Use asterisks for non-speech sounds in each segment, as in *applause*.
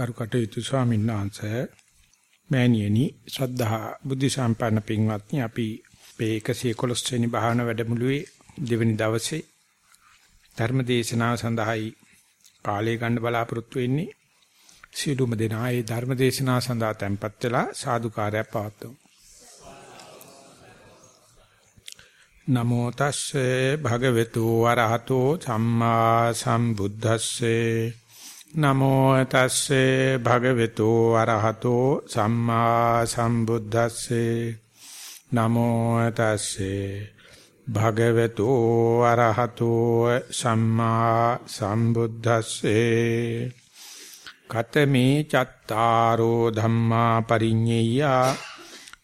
ගරු කටයුතු ස්වාමීන් වහන්සේ මෑණියනි ශ්‍රද්ධා බුද්ධ සම්පන්න පින්වත්නි අපි මේ 111 වෙනි භාවනා වැඩමුළුවේ දෙවැනි දවසේ ධර්ම දේශනාව සඳහායි කාලය ගන්න බලාපොරොත්තු වෙන්නේ. සියලුම දෙනා ඒ ධර්ම දේශනාව සඳහා tempත් වෙලා සාදුකාරයක් පවත්වමු. නමෝ තස්සේ භගවතු වරහතෝ සම්මා සම්බුද්දස්සේ නමෝ තස්සේ භගවතු අරහතෝ සම්මා සම්බුද්දස්සේ. නමෝ තස්සේ භගවතු අරහතෝ සම්මා සම්බුද්දස්සේ. කතමේ චත්තාරෝ ධම්මා පරිඤ්ඤය.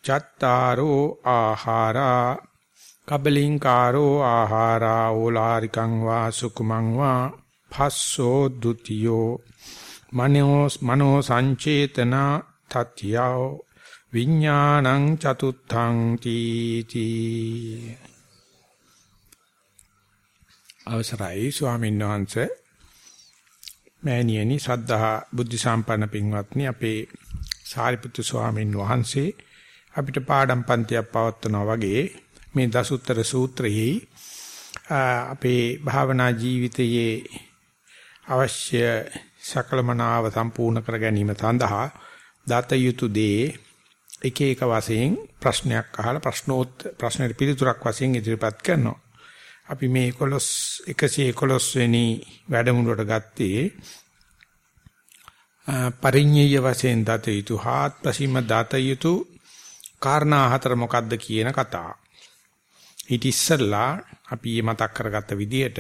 චත්තාරෝ ආහාරා. කබලින්කාරෝ ආහාරා. ඕලාරිකං වා සුකුමං වා. පස්සෝ ဒ ුතියෝ මනෝ මනෝ සංචේතන තත්‍යෝ විඥානං චතුත්ථං තීති. අවසරයි ස්වාමීන් වහන්සේ. මෑණියනි ශ්‍රද්ධා බුද්ධ සම්පන්න පින්වත්නි අපේ සාරිපුත්තු ස්වාමීන් වහන්සේ අපිට පාඩම් පන්තියක් පවත්වනවා වගේ මේ දසුත්තර සූත්‍රයේ අපේ භාවනා ජීවිතයේ අවශ්‍ය සකලමනාව සම්පූර්ණ කර ගැනීම සඳහා දත යුතු දේ එක එක වශයෙන් ප්‍රශ්නයක් අහලා ප්‍රශ්නෝත් ප්‍රශ්නෙට පිළිතුරක් වශයෙන් ඉදිරිපත් කරනවා. අපි මේ 11 111 වෙනි වැඩමුළුවට ගත්තේ පරිඤ්ඤය වශයෙන් දත යුතු හාත්පසීම දත යුතු කාරණා හතර මොකක්ද කියන කතාව. ඊට ඉස්සෙල්ලා අපි මතක් කරගත්ත විදිහට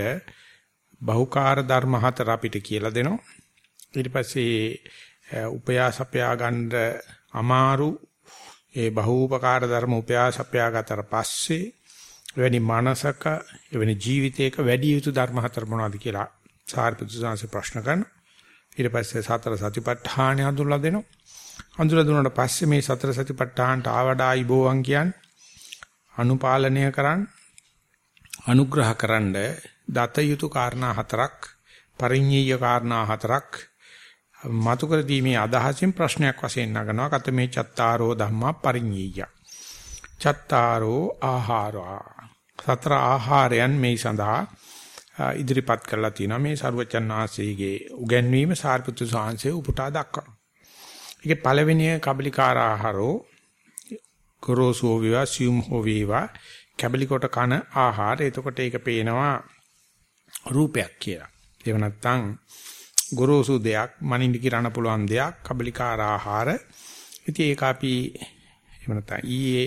බහුකාර්ය ධර්ම හතර අපිට කියලා දෙනවා. ඊට පස්සේ උපයාසපයා ගන්න අමාරු ඒ බහූපකාර ධර්ම උපයාසපයා ගතට පස්සේ එවැනි මානසක එවැනි ජීවිතයක වැඩි යුතු ධර්ම හතර මොනවද කියලා සාරිපුත්‍ර සාංශේ ප්‍රශ්න කරනවා. ඊට පස්සේ සතර සතිපට්ඨාන හඳුන්ලා දෙනවා. හඳුන්ලා දුන්නාට පස්සේ මේ සතර සතිපට්ඨානට ආවඩායි බෝවන් කියන්නේ අනුපාලනය කරන්න අනුග්‍රහ කරන්න දත යුතු කාරණා හතරක් පරිඤ්ඤය කාරණා හතරක් මතු කර දීමේ අදහසින් ප්‍රශ්නයක් වශයෙන් නගනවා. කතමේ චත්තාරෝ ධම්මා පරිඤ්ඤය. චත්තාරෝ ආහාරා. සතර ආහාරයන් මේ සඳහා ඉදිරිපත් කරලා තියෙනවා. මේ සරුවචන් ආසීගේ උගන්වීම සාරිපුත්‍ර සාංශේ උපුටා දක්වනවා. ඒකේ පළවෙනි කබලිකාර ආහාරෝ ගොරෝසු වේවා සියුම් හෝ වේවා කැබලි කොට කන ආහාර. එතකොට ඒක පේනවා රූපයක් කියලා. ඒව නැත්තම් ගොරෝසු දෙයක් මනින්න කිරණ පුළුවන් දෙයක් කබලිකාර ආහාර. ඉතින් ඒක අපි එහෙම නැත්නම් ඊයේ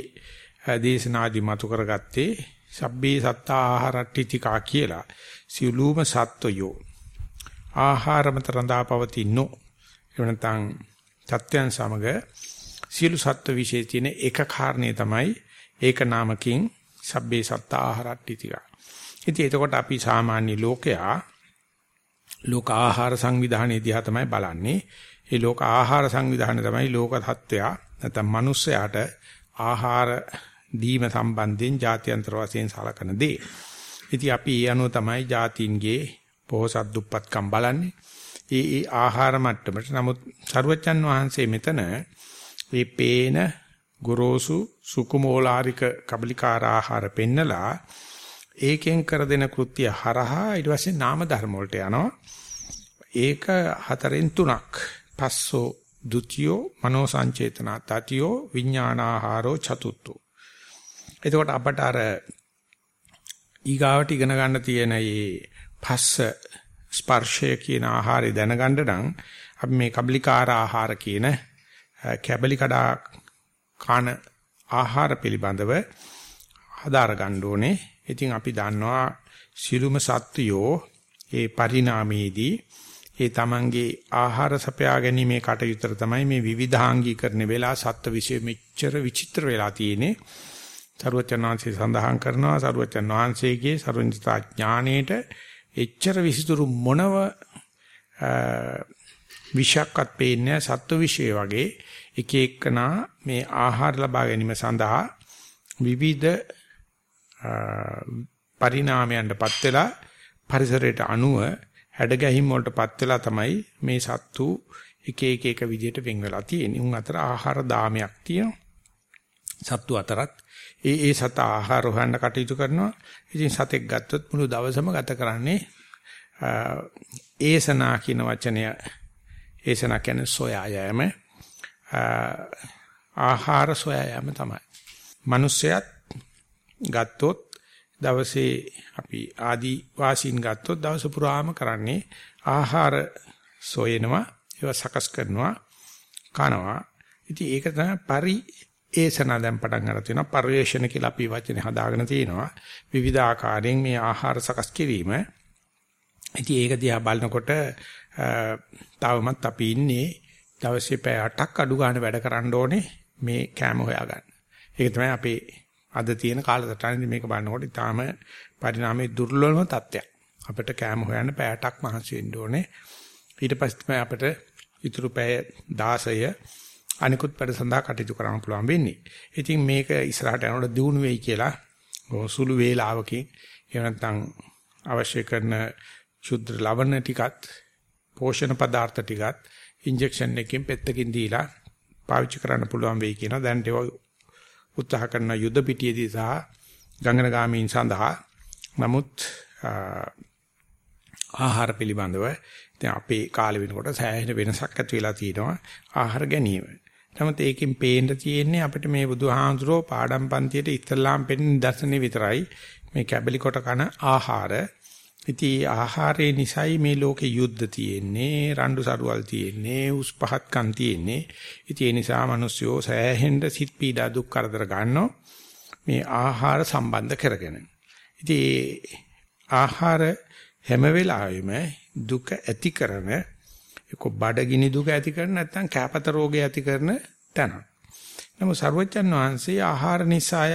දේශනාදි මතු කරගත්තේ සබ්බේ සත්තා ආහාරට්ටිතිකා කියලා. සියලුම සත්වයෝ ආහාරමත රඳාපවතිනෝ. එහෙම නැත්නම් සත්‍යයන් සමග සියලු සත්ත්ව විශේෂ තියෙන එක කාරණේ තමයි ඒක නාමකින් සබ්බේ සත්තා ආහාරට්ටිතිකා. ඉතින් එතකොට අපි සාමාන්‍ය ලෝකයා ලෝක ආහාර සංවිධානයේ දිහා තමයි බලන්නේ. ඒ ලෝක ආහාර සංවිධානය තමයි ලෝක තත්ත්වයා නැත්නම් මිනිස්සයාට ආහාර දීම සම්බන්ධයෙන් ජාත්‍යන්තර වශයෙන් සලකන දේ. ඉතින් අපි ඒ අනුව තමයි ජාතීන්ගේ පොහොසත් දුප්පත්කම් බලන්නේ. ඒ ඒ ආහාර මට්ටමට නමුත් සරුවච්චන් වහන්සේ මෙතන මේ පේන ගොරෝසු සුකුමෝලාරික කබලිකාර ආහාර පෙන්නලා ඒකෙන් කර දෙන කෘත්‍ය හරහා ඊට පස්සේ නාම ධර්ම වලට යනවා. ඒක හතරෙන් තුනක්. පස්සෝ ဒ ුතියෝ මනෝ සංචේතනා තතියෝ විඥානාහාරෝ චතුත්ථෝ. එතකොට අපට අර ඊගාවට ඉගෙන ගන්න තියෙන මේ පස්ස ස්පර්ශය කියන ආහාරය දැනගන්න නම් අපි මේ කබලිකාර ආහාර කියන කැබලි කඩා කන ආහාර පිළිබඳව හදාර ගන්න ඕනේ. ඉතින් අපි දන්නවා සිළුම සත්වයෝ ඒ පරිණාමයේදී ඒ තමන්ගේ ආහාර සපයා ගැනීමේ කටයුතර තමයි මේ විවිධාංගීකරණ වෙලා සත්ත්ව විශේෂ මෙච්චර විචිත්‍ර වෙලා තියෙන්නේ. සරුවචනාංශي සඳහන් කරනවා සරුවචන් වහන්සේගේ සරුවචිතා ඥාණයට එච්චර විසිතුරු මොනව විෂයක්වත් පේන්නේ සත්ව විශේෂ වගේ එක එකනා මේ ආහාර ලබා ගැනීම සඳහා විවිධ පරිණාමයන්ටපත් වෙලා පරිසරයට අනුව හැඩ ගැහිම් වලටපත් වෙලා තමයි මේ සත්තු එක එක එක විදිහට වෙන් වෙලා තියෙන. උන් අතර ආහාර දාමයක් තියෙනවා. සත්තු අතරත් ඒ ඒ සත ආහාර හොයන්න කටයුතු කරනවා. ඉතින් සතෙක් ගත්තොත් මුළු දවසම ගත කරන්නේ ඒසනා කියන වචනය ඒසනා කියන්නේ සොයා යෑම ආහාර සොයා යෑම තමයි. මිනිස්සයත් ගත්තොත් දවසේ අපි ආදි වාසීන් ගත්තොත් දවස පුරාම කරන්නේ ආහාර සොයනවා ඒවා සකස් කරනවා කනවා. ඉතින් ඒක තමයි පරි ඒසන දැන් පටන් අර තියෙනවා පරිවේෂණ කියලා අපි වචනේ හදාගෙන තියෙනවා. විවිධ ආකාරයෙන් මේ ආහාර සකස් කිරීම. ඉතින් ඒක දිහා බලනකොට තවමත් අපි ඉන්නේ දවසේ පැය 8ක් අඩු ගන්න වැඩ කරන්න ඕනේ මේ කෑම හොයාගන්න. ඒක තමයි අපේ අද තියෙන කාලසටහනේදී මේක බලනකොට ඊටාම පරිණාමයේ දුර්වලම තත්ත්වයක්. අපිට කෑම හොයන්න පැය 8ක් මහන්සි වෙන්න ඕනේ. ඊට පස්සේ තමයි අපිට ඉතුරු පැය 16 අනිකුත් වැඩ සඳහා කටයුතු කරන්න පුළුවන් වෙන්නේ. ඉතින් මේක ඉස්සරහට යනකොට දිනු වෙයි කියලා සුළු වේලාවකින් එහෙම නැත්නම් අවශ්‍ය කරන ශුද්ධ ලවණ ටිකත් පෝෂණ පදාර්ථ ටිකත් ඉන්ජෙක්ෂන් එකකින් පෙත්තකින් දීලා පාවිච්චි කරන්න පුළුවන් වෙයි කියනවා. දැන් ඒක උත්සාහ කරන යුද පිටියේදී සහ ගංගනගාමීන් සඳහා නමුත් ආහාර පිළිබඳව දැන් අපේ කාලෙ වෙනකොට සෑහෙන වෙනසක් ඇති වෙලා තියෙනවා ආහාර ගැනීම. නමුත් ඒකෙන් පේන්න තියෙන්නේ අපිට මේ බුදුහාමුදුරෝ පාඩම් පන්තියේ ඉස්ලාම් පෙන්න දර්ශනේ විතරයි මේ කැබලි කොට කන ආහාර. ඉතින් ආහාරයේ නිසයි මේ ලෝකේ යුද්ධ තියෙන්නේ, රණ්ඩු සරුවල් තියෙන්නේ, උස් පහත්කම් තියෙන්නේ. ඉතින් ඒ නිසා මිනිස්සුયો සෑහෙන්න සිත් පීඩා දුක් කරදර ගන්නවා මේ ආහාර සම්බන්ධ කරගෙන. ඉතින් ආහාර හැම වෙලාවෙම දුක ඇති කරන එක්ක බඩගිනි දුක ඇති කරන නැත්නම් කැපත රෝගය ඇති කරන තැන. නමුත් සර්වජන් වහන්සේ ආහාර නිසාය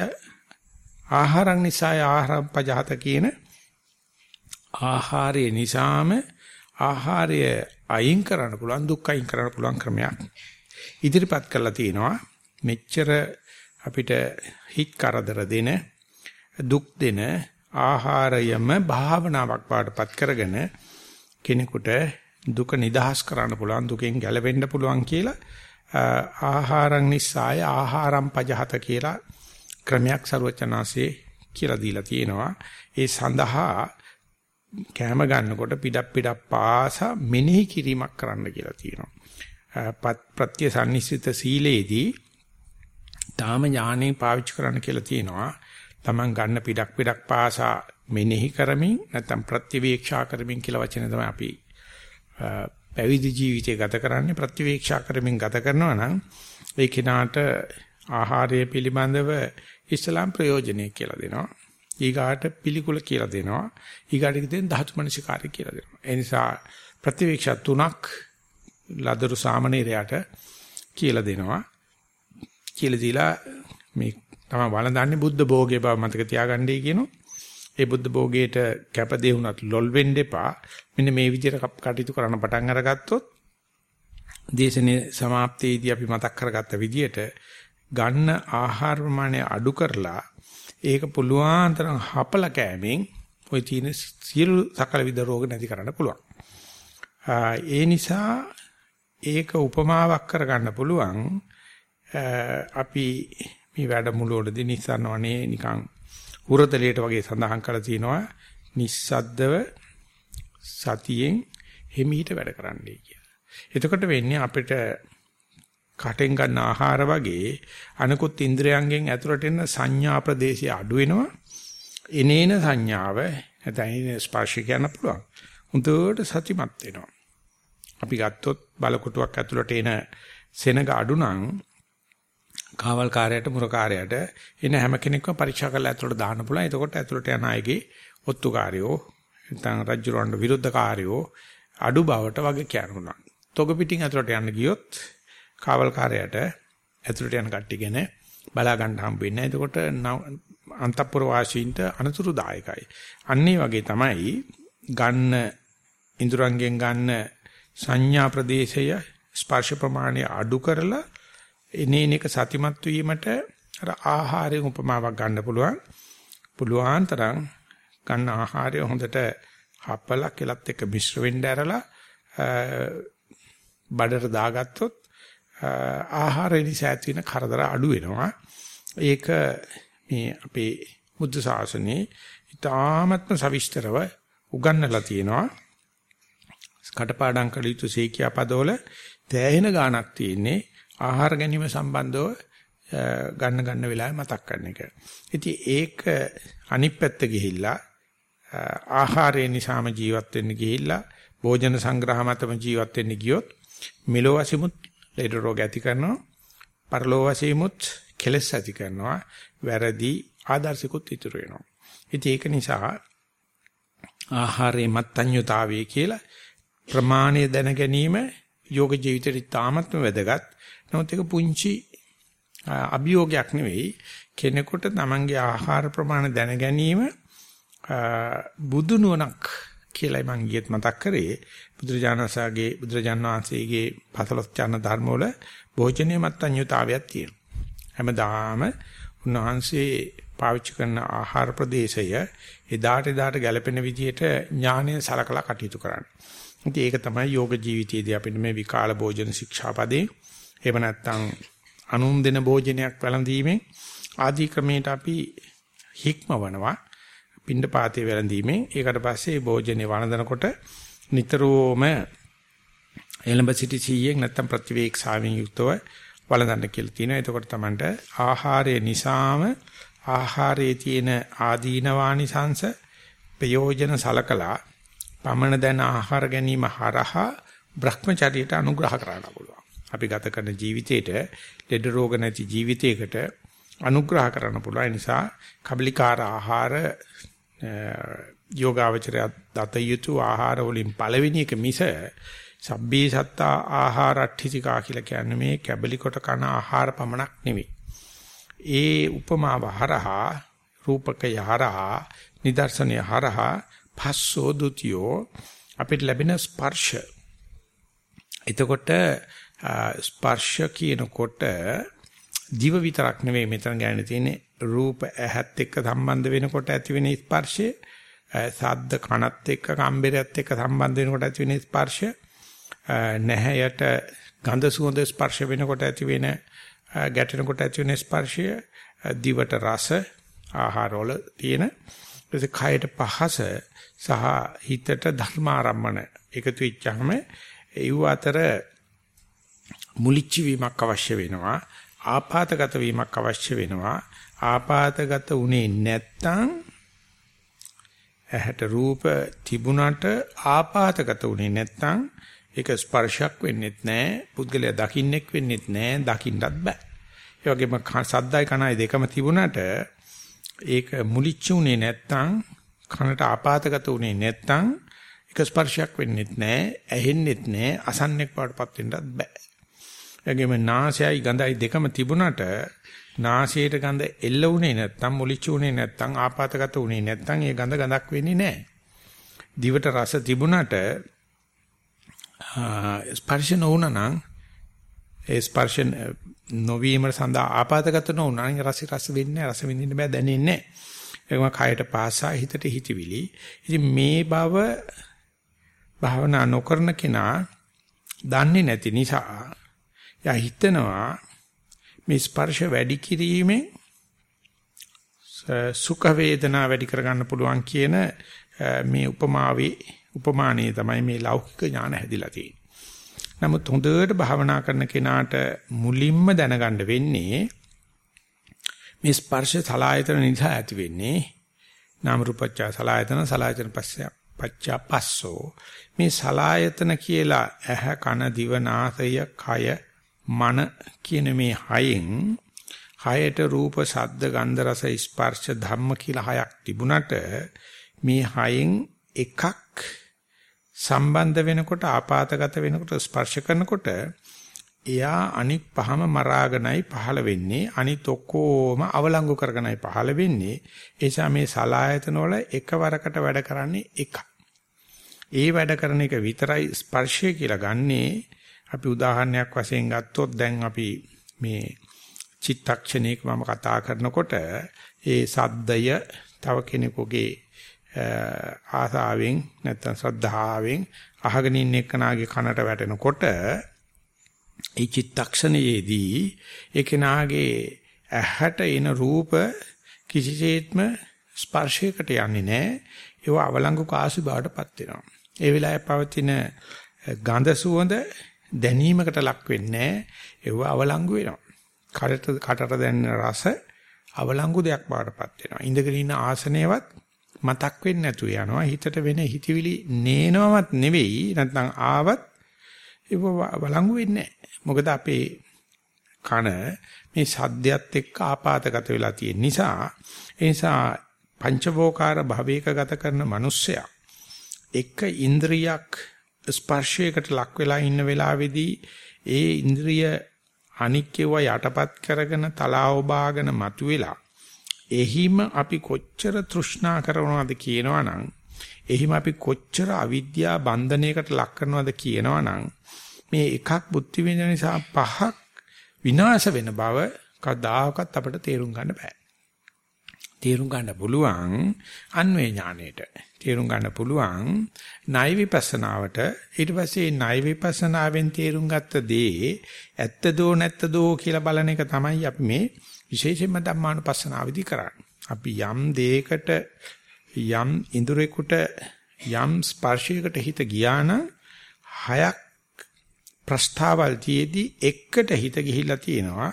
ආහාරං නිසාය ආහාරම් පජහත කියන ආහාරය නිසාම ආහාරය අයින් කරන්න පුළුවන් දුක් අයින් කරන්න පුළුවන් ක්‍රමයක්. ඉදිරිපත් කරලා තිනවා මෙච්චර අපිට හිත් කරදර දෙන දුක් දෙන ආහාරයම භාවනාවක් පාඩපත් කරගෙන කෙනෙකුට දුක නිදහස් කරන්න පුළුවන් දුකෙන් ගැලවෙන්න පුළුවන් කියලා ආහාරං නිස්සාය ආහාරම් පජහත කියලා ක්‍රමයක් ਸਰවචනාසේ කියලා දීලා තියෙනවා. ඒ සඳහා කැම ගන්නකොට පිටක් පිටක් පාසා මෙනෙහි කිරීමක් කරන්න කියලා තියෙනවා. ප්‍රත්‍ය සම්නිස්සිත සීලේදී තාම ඥානෙ පාවිච්චි කරන්න කියලා තියෙනවා. Taman ගන්න පිටක් පිටක් පාසා මෙනෙහි කරමින් නැත්නම් ප්‍රතිවීක්ෂා කරමින් කියලා වචනේ තමයි අපි පැවිදි ජීවිතය ගත කරන්නේ. ප්‍රතිවීක්ෂා කරමින් ගත කරනවා නම් ඒ කෙනාට ආහාරය පිළිබඳව ඉස්ලාම් ප්‍රයෝජනෙ කියලා දෙනවා. ඊගාට පිළිකුල කියලා දෙනවා. ඊගාට කියන ධාතු මනසිකාරය කියලා දෙනවා. ඒ නිසා ප්‍රතිවීක්ෂා තුනක් ලදරු සාමණේරයට කියලා දෙනවා. කියලා දීලා මේ තමයි වළඳන්නේ බුද්ධ භෝගේ බව මතක තියාගන්නයි කියනවා. ඒ බුද්ධ භෝගයට කැපදේ වුණත් ලොල් වෙන්න එපා. මෙන්න මේ විදිහට කටයුතු කරන්න පටන් අරගත්තොත් දේශනේ સમાප්තියේදී අපි මතක් කරගත්ත විදිහට ගන්න ආහාර ප්‍රමාණය අඩු කරලා ඒක පුළුවන් තරම් හපල කෑමෙන් ওই තියෙන සියලු සකල විද රෝග නැති කරන්න පුළුවන්. ඒ නිසා ඒක උපමාවක් කරගන්න පුළුවන් අපි මේ වැඩමුළුවේදී නිසන්වනේ නිකන් උරතලියට වගේ සඳහන් කරලා තිනවා නිස්සද්දව සතියෙන් හිමීට වැඩ කරන්නයි කියලා. එතකොට වෙන්නේ අපිට කටෙන් ගන්න ආහාර වගේ අනිකුත් ඉන්ද්‍රයන්ගෙන් ඇතුළට එන සංඥා ප්‍රදේශය අඩු වෙනවා. එනේන සංඥාව නැත්නම් ස්පර්ශ කියන්න පුළුවන්. හුදුවට සතිමත් වෙනවා. අපි ගත්තොත් බලකොටුවක් ඇතුළට එන සෙනග අඩු නම් කාවල් කාර්යයට මුරකාරයට එන හැම කෙනෙක්ම පරීක්ෂා කරලා ඇතුළට දාන්න පුළුවන්. එතකොට ඇතුළට යන අයගේ ඔත්තුකාරයෝ නැත්නම් රජුරවන්ට විරුද්ධකාරයෝ අඩු බවට වගේ කියනවා. තොග පිටින් ඇතුළට යන්න ගියොත් කාවල් කාර්යයට ඇතුළට යන කට්ටිය ගැන බලා ගන්න හම්බ වෙන්නේ. එතකොට අන්තපුර වාසීන්ට අනතුරුදායකයි. අන්නේ වගේ තමයි ගන්න ඉඳුරංගෙන් ගන්න සංඥා ප්‍රදේශය ස්පර්ශ ප්‍රමාණය අඩු කරලා එනේන එක සතිමත් වීමට අර ආහාරයෙන් උපමාවක් ගන්න පුළුවන්. පුළුවන් තරම් ගන්න ආහාරය හොඳට හපලා කෙලත් එක්ක මිශ්‍ර වෙන්න ඇරලා බඩට දාගත්තොත් ආහාර නිසා ඇති වෙන කරදර අඩු වෙනවා. ඒක මේ අපේ බුද්ධ ශාසනයේ ඉතාමත්ම සවිස්තරව උගන්වලා තියෙනවා. කටපාඩම් කළ යුතු සීකියා පදවල තෑහෙන ගාණක් තියෙන්නේ ආහාර ගැනීම සම්බන්ධව ගන්න ගන්න වෙලාවෙ මතක් කරන එක. ඉතින් ඒක අනිත් පැත්ත ගිහිල්ලා ආහාරය නිසාම ජීවත් වෙන්න ගිහිල්ලා භෝජන සංග්‍රහ මතම ජීවත් වෙන්න ගියොත් මෙලෝ වශයෙන්මුත් ලෙඩ රෝග ඇති කරනවා පරලෝ වශයෙන්මුත් කෙලස් ඇති කරනවා වැරදි ආදර්ශිකුත් ඉතුරු වෙනවා ඉතින් ඒක නිසා ආහාරයේ මත්ඤ්‍යතාවය කියලා ප්‍රමාණය දැන ගැනීම යෝග ජීවිතේට තාමත්ම වැදගත්. නමුත් ඒක පුංචි අභියෝගයක් නෙවෙයි. කෙනෙකුට තමන්ගේ ආහාර ප්‍රමාණය දැන ගැනීම බුදු නුවණක් කියලා මම ඊයේත් මතක් කරේ. බුදුරජාණන්සාගේ බුදුරජාණන් වහන්සේගේ පසලොස් චාන ධර්ම වල භෝජනීය මත්ඤ්‍යතාවයක් තියෙනවා. හැමදාම උන්වහන්සේ පාවිච්චි කරන ආහාර ප්‍රදේශය එදාට එදාට ගැලපෙන විදිහට ඥානය සලකලා කටයුතු කරන්න. ඉතින් ඒක තමයි යෝග ජීවිතයේදී අපිට මේ විකාල භෝජන ශික්ෂාපදේ එහෙම නැත්නම් අනුන් දෙන භෝජනයක් වැළඳීමෙන් ආදී ක්‍රමයට අපි හික්මවනවා පින්ඩ පාතේ වැළඳීමෙන් ඒකට පස්සේ භෝජනේ වළඳනකොට නිතරම එළඹ සිටි සීයෙන් නැත්නම් ප්‍රතිවේක්ෂාවෙන් යුක්තව වළඳන්න කියලා තියෙනවා. එතකොට Tamanට ආහාරය නිසාම ආහාරයේ තියෙන ආදීනවානිසංශ ප්‍රයෝජන සලකලා පමණ දැන ආහාර ගැනීම හරහා Brahmචර්යයට අනුග්‍රහ කරන්න පුළුවන්. අපි ගත කරන ජීවිතේට ලෙඩ රෝග නැති ජීවිතයකට අනුග්‍රහ කරන්න පුළුවන්. නිසා කබලිකාර ආහාර යෝගාවචරය දත යුතු ආහාර වලින් පළවෙනි එක මිස සබ්බේ සත්තා ආහාරට්ඨිතිකා කියලා කියන්නේ මේ කැබලි කොට කන ආහාර පමණක් නෙවෙයි. ඒ උපමාව හරහා රූපකය හරහා නිදර්ශනය හරහා පස්සෝ ဒ ුතියෝ අපිට ලැබෙන ස්පර්ශ. එතකොට ස්පර්ශ කියනකොට දිව විතරක් නෙවෙයි මෙතන ගන්න තියෙන්නේ රූප ඇහත් එක්ක සම්බන්ධ වෙනකොට ඇති වෙන ස්පර්ශය සද්ද කනත් එක්ක කම්බරයත් එක්ක සම්බන්ධ වෙනකොට ඇති වෙන ස්පර්ශය නැහැයට ගඳ සුවඳ ස්පර්ශ වෙනකොට ඇති වෙන ගැටෙනකොට ඇති වෙන ස්පර්ශය දිවට රස ආහාරවල තියෙන. ඊට කයට පහස සහ හිතට ධර්මාරම්මන එකතු වෙච්චාම ඒව අතර මුලිච්ච වීමක් අවශ්‍ය වෙනවා ආපాతගත වීමක් අවශ්‍ය වෙනවා. ආපాతගත උනේ නැත්තම් ඇහැට රූප තිබුණට ආපాతගත උනේ නැත්තම් ඒක ස්පර්ශයක් වෙන්නෙත් නැහැ පුද්ගලයා දකින්නෙක් වෙන්නෙත් නැහැ දකින්නත් බෑ. ඒ වගේම සද්දයි කනයි දෙකම තිබුණට ඒක මුලිච්ච උනේ නැත්තම් කනට ආපాతගත උනේ නැත්තම් ඒක ස්පර්ශයක් වෙන්නෙත් නැහැ ඇහෙන්නෙත් නැහැ අසන්නෙක් වඩපත් වෙන්නත් බෑ. එගේම නාසයයි ගඳයි දෙකම තිබුණට නාසයට ගඳ එල්ල උනේ නැත්තම් මුලිච්ච උනේ නැත්තම් ආපాతගත උනේ නැත්තම් ඒ ගඳ ගඳක් වෙන්නේ නැහැ දිවට රස තිබුණට ස්පර්ශ නොවුනනම් ඒ ස්පර්ශ නොවීම සඳහා ආපాతගත නොවුනනම් රස රස වෙන්නේ රස විඳින්න බෑ දැනෙන්නේ නැහැ. ඒකම කයට පාසා හිතට හිතවිලි. ඉතින් මේ බව භාවනා නොකරන කෙනා දන්නේ නැති නිසා යා හිතනවා මේ ස්පර්ශ වැඩි කිරීමෙන් සුඛ වේදනා වැඩි කරගන්න පුළුවන් කියන මේ උපමාවේ උපමානයේ තමයි මේ ලෞකික ඥාන හැදිලා තියෙන්නේ. නමුත් හොඳට භාවනා කරන කෙනාට මුලින්ම දැනගන්න වෙන්නේ මේ ස්පර්ශ සලායතන නිසා ඇති වෙන්නේ නාම රූපච්ඡ සලායතන සලායතන පස්ස පච්චා පස්සෝ මේ සලායතන කියලා ඇහ කන දිව නාසය කය මන කියන මේ හයෙන් හයට රූප ශබ්ද ගන්ධ රස ස්පර්ශ ධම්ම කියලා හයක් තිබුණට මේ හයෙන් එකක් සම්බන්ධ වෙනකොට ආපాతගත වෙනකොට ස්පර්ශ කරනකොට එයා අනික් පහම මරාගෙනයි පහළ වෙන්නේ. අනිත් ඔක්කොම අවලංගු කරගෙනයි පහළ වෙන්නේ. ඒ නිසා මේ සලායතන වල එකවරකට වැඩ කරන්නේ එක. ඒ වැඩ කරන එක විතරයි ස්පර්ශය කියලා ගන්නේ. අපි උදාහරණයක් වශයෙන් ගත්තොත් දැන් අපි මේ චිත්තක්ෂණයක මම කතා කරනකොට ඒ සද්දය තව කෙනෙකුගේ ආසාවෙන් නැත්නම් ශ්‍රද්ධාවෙන් අහගෙන ඉන්න එක්කනාගේ කනට වැටෙනකොට ඒ චිත්තක්ෂණයේදී ඒ කෙනාගේ ඇහැට එන රූප කිසිසේත්ම ස්පර්ශයකට යන්නේ නැහැ. ඒව අවලංගු කාසි බවටපත් වෙනවා. ඒ වෙලාවේ පවතින ගඳ සුවඳ දැනීමකට ලක් වෙන්නේ ඒව අවලංගු වෙනවා. කටට කටට දැනෙන රස අවලංගු දෙයක් බවටපත් වෙනවා. ඉඳගෙන ඉන්න ආසනයවත් මතක් වෙන්නේ නැතු යනවා. හිතට වෙන හිතවිලි නේනවවත් නෙවෙයි. නැත්නම් ආවත් ඒව වළංගු වෙන්නේ මොකද අපේ කන මේ සද්දයත් එක්ක ආපాతගත වෙලා තියෙන නිසා ඒ නිසා පංචවෝකාර භවයක ගත කරන මිනිස්සයා එක ඉන්ද්‍රියක් ස්පර්ශයකට ලක් වෙලා ඉන්න වෙලාවේදී ඒ ඉන්ද්‍රිය අනික්කව යටපත් කරගෙන තලාව බාගෙන මතුවෙලා එහිම අපි කොච්චර තෘෂ්ණා කරනවද කියනවනම් එහිම අපි කොච්චර අවිද්‍යා බන්ධනයකට ලක් කරනවද කියනවනම් මේ එකක් බුද්ධි විඳින නිසා පහක් විනාශ වෙන බව කවදාකවත් අපිට තේරුම් ගන්න බෑ. තේරුම් ගන්න පුළුවන් අන්වේ ඥාණයට. තේරුම් ගන්න පුළුවන් ණය විපස්සනාවට. ඊට පස්සේ ණය විපස්සනාවෙන් තේරුම් ගත්ත දේ ඇත්තදෝ නැත්තදෝ කියලා බලන එක තමයි අපි මේ විශේෂයෙන්ම ධම්මානුපස්සනාවේදී කරන්නේ. අපි යම් දෙයකට යම් ඉඳුරේකට යම් ස්පර්ශයකට හිත ගියා නම් හයක් ප්‍රස්තාවල් තියේදී එකට හිත ගිහිල්ලා තියෙනවා.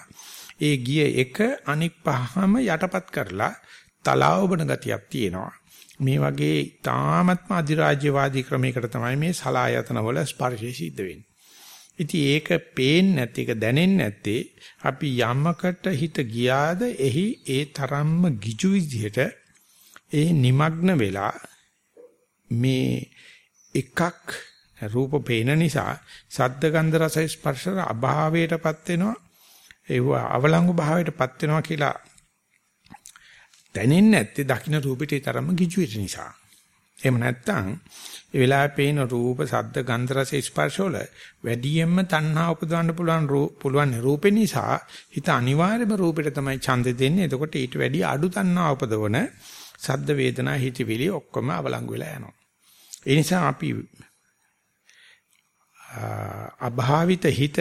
ඒ ගිය එක අනික් පහම යටපත් කරලා තලාවබන ගතියක් තියෙනවා. මේ වගේ තාමත්ම අධිරාජ්‍යවාදී ක්‍රමයකට තමයි මේ සලායතන වල ස්පර්ශය සිද්ධ වෙන්නේ. ඉතින් ඒක පේන්නේ නැති එක දැනෙන්නේ නැත්තේ අපි යමකට හිත ගියාද එහි ඒ තරම්ම ගිජු විදිහට ඒ নিমগ্ন වෙලා මේ එකක් රූප පේන නිසා සද්ද ගන්ධ රස ස්පර්ශ අභාවයටපත් වෙනවා ඒව අවලංගු භාවයටපත් වෙනවා කියලා දැනෙන්නේ නැත්තේ දකින්න රූපිතේ තරම කිචු නිසා. එහෙම නැත්නම් ඒ වෙලාවේ පේන රූප සද්ද ගන්ධ රස ස්පර්ශ වල වැඩියෙන්ම තණ්හා උපදවන්න පුළුවන් පුළුවන් රූපේ නිසා හිත අනිවාර්යයෙන්ම රූපෙට තමයි ඡන්දෙ දෙන්නේ. එතකොට ඊට වැඩි අඩු තණ්හා උපදවන සද්ද වේදනා හිතවිලි ඔක්කොම අවලංගු වෙලා යනවා. ඒ නිසා අපි අභාවිත හිත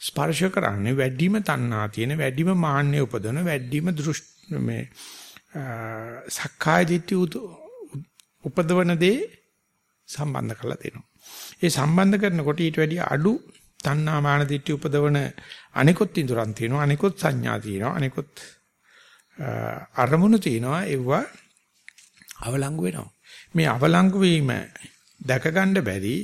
ස්පර්ශ කරන්නේ වැඩිම තණ්හා තියෙන වැඩිම මාන්නය උපදවන වැඩිම දෘෂ්ටි මේ සක්කාය දිට්ඨි උපදවන දේ සම්බන්ධ කරලා දෙනවා. ඒ සම්බන්ධ කරනකොට ඊට වැඩිය අඩු තණ්හා මාන දිට්ඨි උපදවන අනිකුත් ඉඳුරන් තියෙනවා අනිකුත් සංඥා තියෙනවා අනිකුත් අරමුණු තියෙනවා ඒව අවලංගු වෙනවා. මේ අවලංගු වීම දැක ගන්න බැරි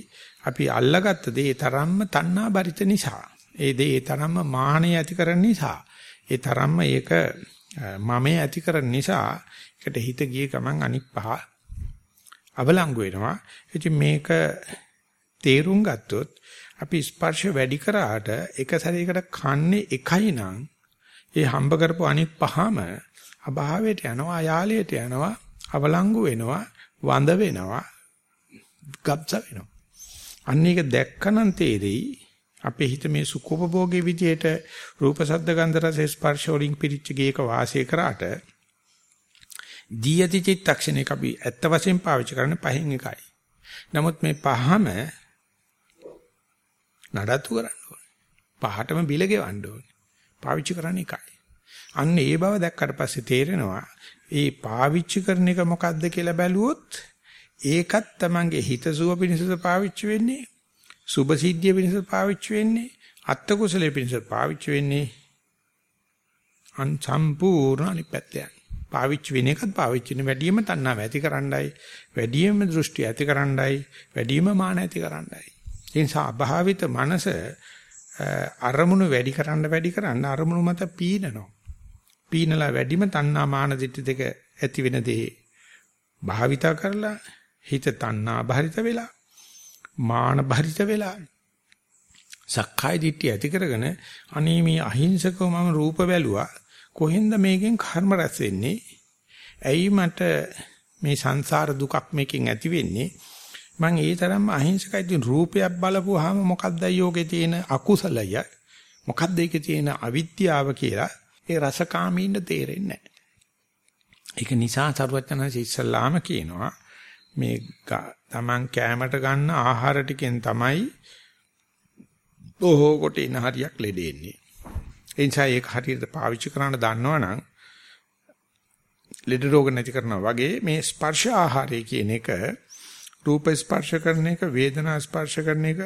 අපි අල්ලගත්ත දේ තරම්ම තණ්හා බරිත නිසා. ඒ දේ තරම්ම මානය ඇති කරන නිසා. ඒ තරම්ම ඒක මමයේ ඇති කරන නිසා ඒකට හිත ගිය ගමන් අනික් පහ අවලංගු වෙනවා. ඉතින් මේක තේරුම් ගත්තොත් අපි ස්පර්ශ වැඩි කරාට එක සැරයකට කන්නේ එකයි නම් ඒ හම්බ කරපු අනික් පහම අභාවයට යනවා අයාලයට යනවා අවලංගු වෙනවා වඳ වෙනවා ගබ්ස වෙනවා අන්න ඒක දැක්කනම් තේරෙයි අපේ හිත මේ සුඛෝපභෝගී විදියට රූප ශබ්ද ගන්ධ රස ස්පර්ශ වලින් පිරිච්ච ගේක වාසය කරාට දීයති චිත්තක්ෂණයක අපි ඇත්ත වශයෙන් පාවිච්චි කරන්නේ පහෙන් එකයි. නමුත් මේ පහම නඩත්තු කරන්න ඕනේ. පහටම බිල ගෙවන්න ඕනේ. පාවිච්චි කරන්නේ එකයි. අන්න ඒ බව දැක්කට පස්සේ තේරෙනවා ඒ පාවිච්චි කරන එක මොකද්ද කියලා බැලුවොත් ඒකත් Tamange හිතසුව පිණිසද පාවිච්චි වෙන්නේ සුභ සිද්ධිය පිණිස පාවිච්චි වෙන්නේ අත්ත කුසලයේ පිණිස පාවිච්චි වෙන්නේ. අන් සම්පූර්ණ අනිපැත්තයන් පාවිච්චි වෙන එකත් පාවිච්චි වෙන වැඩිම තණ්හාව ඇති කරන්නයි වැඩිම දෘෂ්ටි ඇති කරන්නයි වැඩිම මාන ඇති කරන්නයි ඒ නිසා අභාවිත මනස අරමුණු වැඩි කරන්න වැඩි කරන්න අරමුණු මත පීනනවා. පීනලා වැඩිම තණ්හා මාන දිට්ඨි දෙක ඇති වෙන දේ භාවිතා කරලා හිත තණ්හා බරිත වෙලා මාන බරිත වෙලා. සක්කාය දිට්ඨිය ඇති කරගෙන අනේ මේ අහිංසකව මම රූප බැලුවා. කොහෙන්ද මේකෙන් කර්ම රැස් වෙන්නේ? ඇයි මට මේ සංසාර දුකක් මේකෙන් ඇති වෙන්නේ? මං ඒ තරම්ම අහිංසකයි. ඉතින් රූපයක් බලපුවාම මොකද්ද යෝගේ තියෙන අකුසලය? මොකද්ද ඒකේ තියෙන අවිද්‍යාව කියලා ඒ රසකාමීන්න තේරෙන්නේ නැහැ. ඒක නිසා සරුවචනන්සේ ඉස්සල්ලාම කියනවා මේ Taman කෑමට ගන්න ආහාර ටිකෙන් තමයි බොහෝ කොට ඉන හරියක් ලෙඩෙන්නේ. ඒ නිසා ඒක හරියට පාවිච්චි කරන්න දන්නවනම් ලෙඩ රෝග නැති කරනවා වගේ මේ ස්පර්ශ ආහාරය කියන එක රූප ස්පර්ශ කරන එක වේදනා ස්පර්ශ කරන එක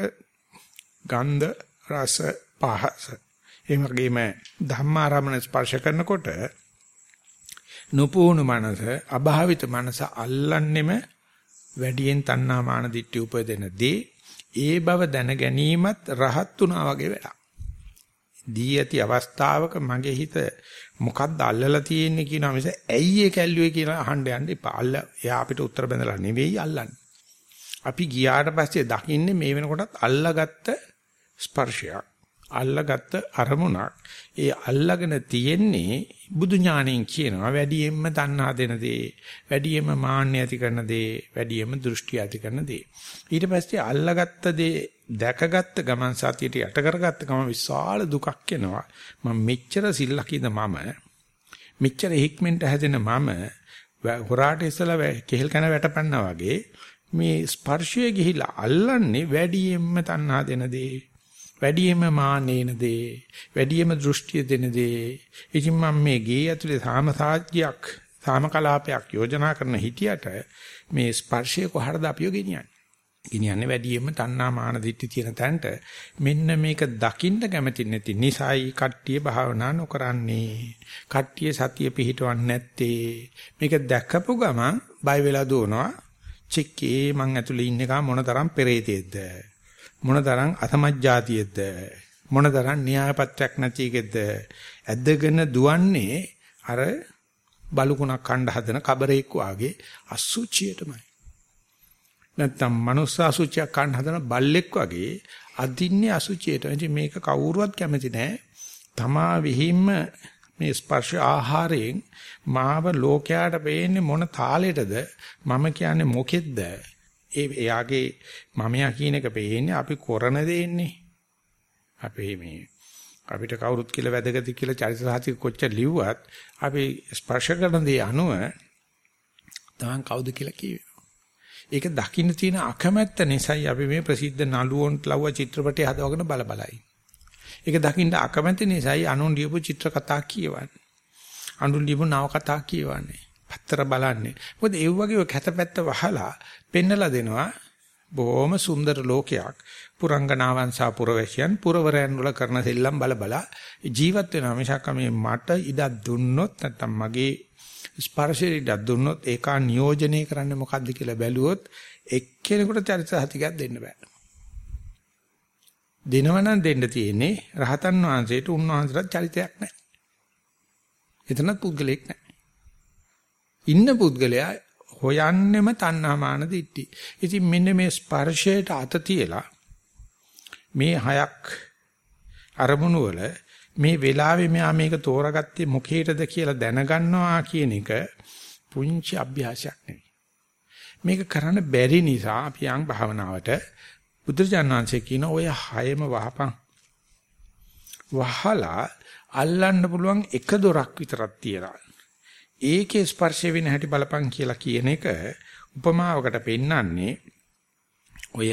ගන්ධ රස පහස ඒ වගේම ධම්මාරමණ ස්පර්ශ කරනකොට නුපුහුණු මනස අභාවිත මනස අල්ලන්නෙම වැඩියෙන් තණ්හා මාන දිට්ඨි උපදින දේ ඒ බව දැන ගැනීමත් රහත් උනා වගේ වැඩක්. දී ඇති අවස්ථාවක මගේ හිත මොකද්ද අල්ලලා තියෙන්නේ කියනවා මිස ඇයි ඒ කැල්ලුවේ කියලා අහන්න යන්න එපා. අල්ල එයා අපිට උත්තර බඳලා නෙවෙයි අල්ලන්නේ. අපි ගියාට පස්සේ දකින්නේ මේ වෙනකොටත් අල්ලාගත්ත ස්පර්ශයක්. අල්ලාගත්ත අරමුණක්. ඒ අල්ලාගෙන තියෙන්නේ බුදු ඥාණයෙන් කියනවා වැඩියෙන්ම තණ්හා දෙන දේ, වැඩියෙන්ම මාන්නය ඇති කරන දේ, වැඩියෙන්ම දෘෂ්ටි ඇති කරන දේ. ඊට පස්සේ අල්ලාගත්ත දේ දැකගත්ත ගමන් සතියට යට කරගත්ත ගමන් විශාල දුකක් එනවා. මම මෙච්චර සිල්ලකින්ද මම මෙච්චර හික්මෙන්ට හැදෙන මම හොරාට ඉස්සලා කෙහෙල් කන වැටපන්නා වගේ මේ ස්පර්ශය ගිහිලා අල්ලන්නේ වැඩියෙන්ම තණ්හා දෙන දේ වැඩියෙන්ම මානේන දේ වැඩියෙන්ම දෘෂ්ටිය දෙන දේ. ඉතින් මම මේ ගේ ඇතුලේ සාමසාජ්‍යයක් සාමකලාපයක් යෝජනා කරන හිටියට මේ ස්පර්ශය කොහටද අපිව ගෙනියන්නේ? ගෙනියන්නේ වැඩියෙන්ම තණ්හා මාන දිට්ඨි තියෙන තැනට. මෙන්න මේක දකින්න කැමති නැති නිසයි කට්ටිය භාවනා නොකරන්නේ. කට්ටිය සතිය පිහිටවන්නේ නැත්තේ. මේක දැකපු ගමන් බය වෙලා දුවනවා. චෙක්කේ මං ඇතුලේ ඉන්න එක මොනතරම් පෙරේතෙද්ද මොනතරම් අසමජ්ජාතියෙද්ද මොනතරම් න්‍යායපත්‍යක් නැති එකෙද්ද ඇදගෙන දුවන්නේ අර බලුකුණක් කණ්ඩ හදන කබරේක් වාගේ අසුචියටමයි. නැත්තම් මනුස්ස අසුචියක් කණ්ඩ හදන බල්ලෙක් වගේ අදින්නේ අසුචියට. ඉතින් මේක කවුරුවත් කැමති නැහැ. තමා විහිම්ම මේ ස්පර්ශ ආහාරයෙන් මාව ලෝකයට පේන්නේ මොන තාලෙටද? මම කියන්නේ මොකෙද්ද ඒ එයාගේ මමයා කියන එක පේන්නේ අපි කරන දෙන්නේ අපේ මේ අපිට කවුරුත් කියලා වැදගත් කියලා චරිත සාහිත්‍ය කොච්චර ලිව්වත් අපි ස්පර්ශ කරන දේ අනුව තමන් කවුද කියලා කියවේ. ඒක දකින්න තියෙන අකමැත්ත නිසායි අපි මේ ප්‍රසිද්ධ නළුවන්ට ලව්ව චිත්‍රපටය හදවගෙන බල බලයි. ඒක දකින්න අකමැති නිසායි අනුන් ලියපු චිත්‍ර කතා කියවන්නේ. අනුන් ලියපු නව කතා කියවන්නේ. පත්තර බලන්නේ. මොකද ඒ වගේ කැතපැත්ත වහලා පෙන්නලා දෙනවා බොහොම සුන්දර ලෝකයක්. පුරංගනාවන් සහ පුරවැසියන් පුරවරයන් වල කරන සෙල්ලම් බල බල ජීවත් වෙනවා. මිසක් මේ මට ඉඩක් දුන්නොත් නැත්තම් මගේ ස්පර්ශයට ඉඩක් දුන්නොත් ඒකා නියෝජනය කරන්නේ මොකද්ද කියලා බැලුවොත් එක්කෙනෙකුට චරිත හතිකක් දෙන්න බෑ. දෙනවනම් දෙන්න තියෙන්නේ රහතන් වහන්සේට උන්වහන්සේට චරිතයක් නැහැ. එතනත් පුද්ගලෙක් නැහැ. ඉන්න පුද්ගලයා හොයන්නෙම තණ්හාමාන දිට්ටි. ඉතින් මෙන්න මේ ස්පර්ශයට අත තියලා මේ හයක් අරමුණු වල මේ වෙලාවේ මෙයා මේක තෝරාගත්තේ මොකේටද කියලා දැනගන්නවා කියන එක පුංචි අභ්‍යාසයක් නෙවෙයි. මේක කරන්න බැරි නිසා අපි යම් භාවනාවට බුදුරජාණන් වහන්සේ කියන ඔය හයම වහපන්. වහලා අල්ලන්න පුළුවන් එක දොරක් විතරක් තියලා. ඒකේ ස්පර්ශය වෙන හැටි බලපන් කියලා කියන එක උපමාවකට පෙන්නන්නේ ඔය